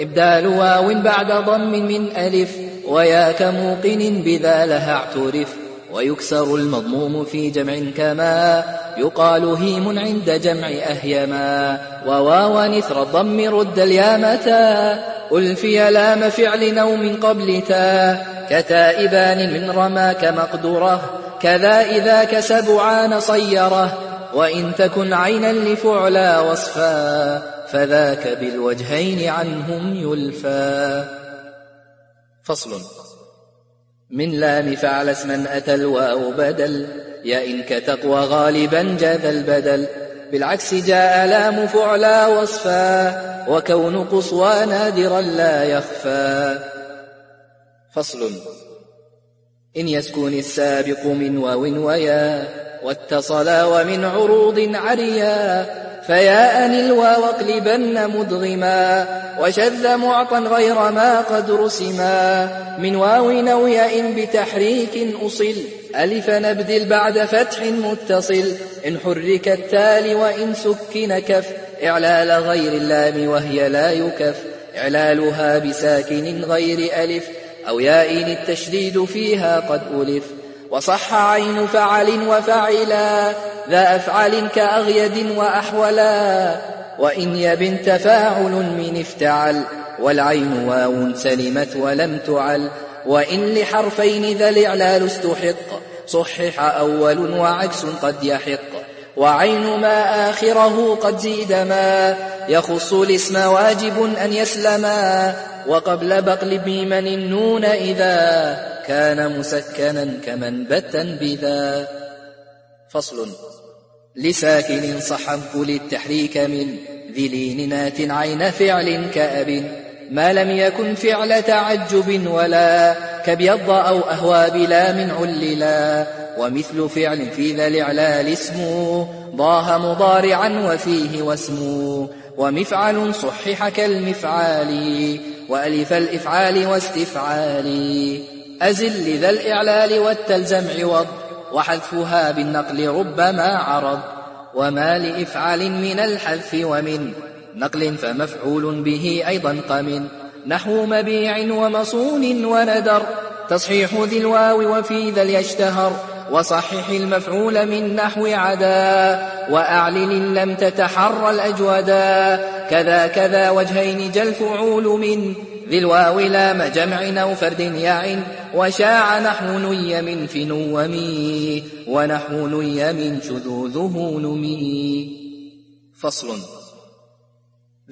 إبدال واو بعد ضم من ألف ويا كموقن بذا لها اعترف. ويكسر المضموم في جمع كما يقال هيم عند جمع أهيما. وواو نثر الضم رد اليامتا ألفي لام فعل نوم قبل تا. كتائبان من رماك مقدره كذا إذا كسبعان صيرة. وإن تكن عينا لفعلا وصفا فذاك بالوجهين عنهم يلفى فصل. من لام فعل اسما أتى الواو بدل. يا إن كتقوى غالبا جاذ البدل. بالعكس جاء لام فعلا وصفا وكون قصوى نادرا لا يخفى. فصل إن يسكن السابق من واو ويا واتصلا ومن عروض عريا. فيا أن الواو اقلبن مدغما وشذ معطا غير ما قد رسما من واو أو ياء بتحريك أصل ألف نبدل بعد فتح متصل إن حرك التالي وإن سكن كف إعلال غير اللام وهي لا يكف إعلالها بساكن غير ألف أو ياء التشديد فيها قد ألف وصح عين فعل وفعلا ذا أفعل كأغيد وأحولا وإن يبن تفاعل من افتعل والعين واو سلمت ولم تعل وإن لحرفين ذا الإعلال استحق صحح أول وعكس قد يحق وعين ما آخره قد زيد ما يخص الاسم واجب أن يسلما وقبل با اقلب ميما النون إذا كان مسكنا كمن بتا بذا. فصل. لساكن صح كل التحريك من ذي لينات عين فعل كأب. ما لم يكن فعل تعجب ولا كبيض أو أهوى بلا من عللا ومثل فعل في ذا الإعلال اسمه. ضاه مضارعا وفيه واسمه ومفعل صحح كالمفعال. وألف الإفعال واستفعال. أزل لذا الإعلال والتلزم عوض وحذفها بالنقل ربما عرض. وما لإفعال من الحذف ومن. نقل فمفعول به أيضا قمن. نحو مبيع ومصون وندر تصحيح ذي الواو وفي ذا ليشتهر وصحح المفعول من نحو عدا وأعلل لم تتحر الأجودا. كذا كذا وجهين جل فعول من ذي الواو لام جمع أو فرد يع وشاع نحو ني من في نومي ونحو ني من شذوذه نمي فصل.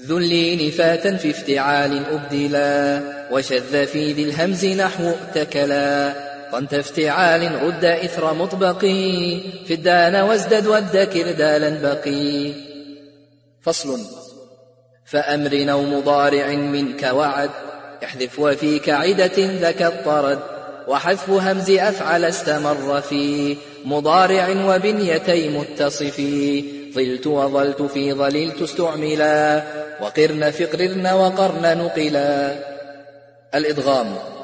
ذو اللين فاتا في افتعال أبدلا وشذ في ذي الهمز نحو اتكلا طنت افتعال رد إثر مطبقي. في الدان وازدد والذكر دالا بقي. فصل. فأمر أو مضارع منك وعد. احذف وفي عدة ذك الطرد. وحذف همز أفعل استمر في. مضارع وبنيتي متصفي. ظلت وظلت في ظللت استعملا وقرن فقررن وقرن نقلا. الإدغام.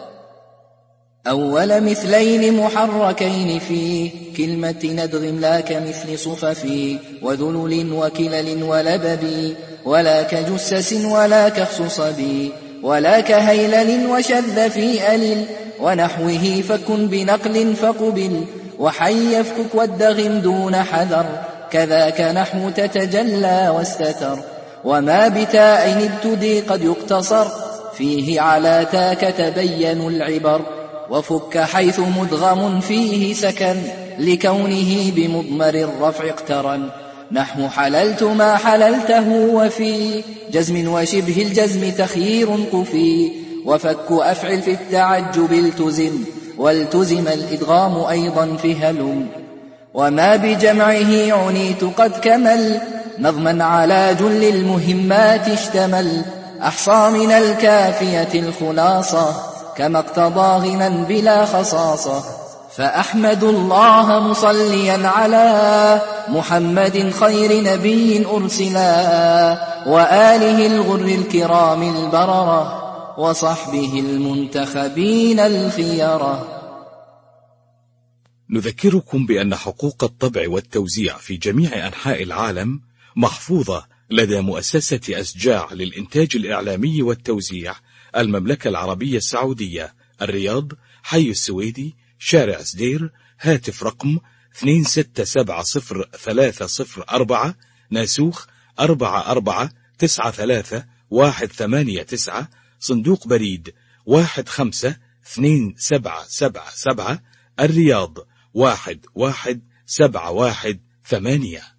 أول مثلين محركين في كلمة ندغم لا كمثل صفف وذلل وكلل ولبب ولا كجسس ولا كخصصب ولا كهيلل وشذ في ألل ونحوه فكن بنقل فقبل وحي يفكك والدغم دون حذر كذاك نحو تتجلى واستتر وما بتاء ابتدي قد يقتصر فيه على تاك تبين العبر وفك حيث مدغم فيه سكن لكونه بمضمر الرفع اقترن. نحو حللت ما حللته وفي جزم وشبه الجزم تخيير قفي وفك أفعل في التعجب التزم والتزم الإدغام أيضا في هلم. وما بجمعه عنيت قد كمل نظما على جل المهمات اشتمل. أحصى من الكافية الخلاصة. كما اقتضى غنى بلا خصاصة. فأحمد الله مصليا على محمد خير نبي أرسلا وآله الغر الكرام البررة وصحبه المنتخبين الخيرة. نذكركم بأن حقوق الطبع والتوزيع في جميع أنحاء العالم محفوظة لدى مؤسسة أسجاع للإنتاج الإعلامي والتوزيع المملكة العربية السعودية الرياض حي السويدي شارع سدير هاتف رقم 2670304 ناسوخ 4493189 صندوق بريد 152777 الرياض 11718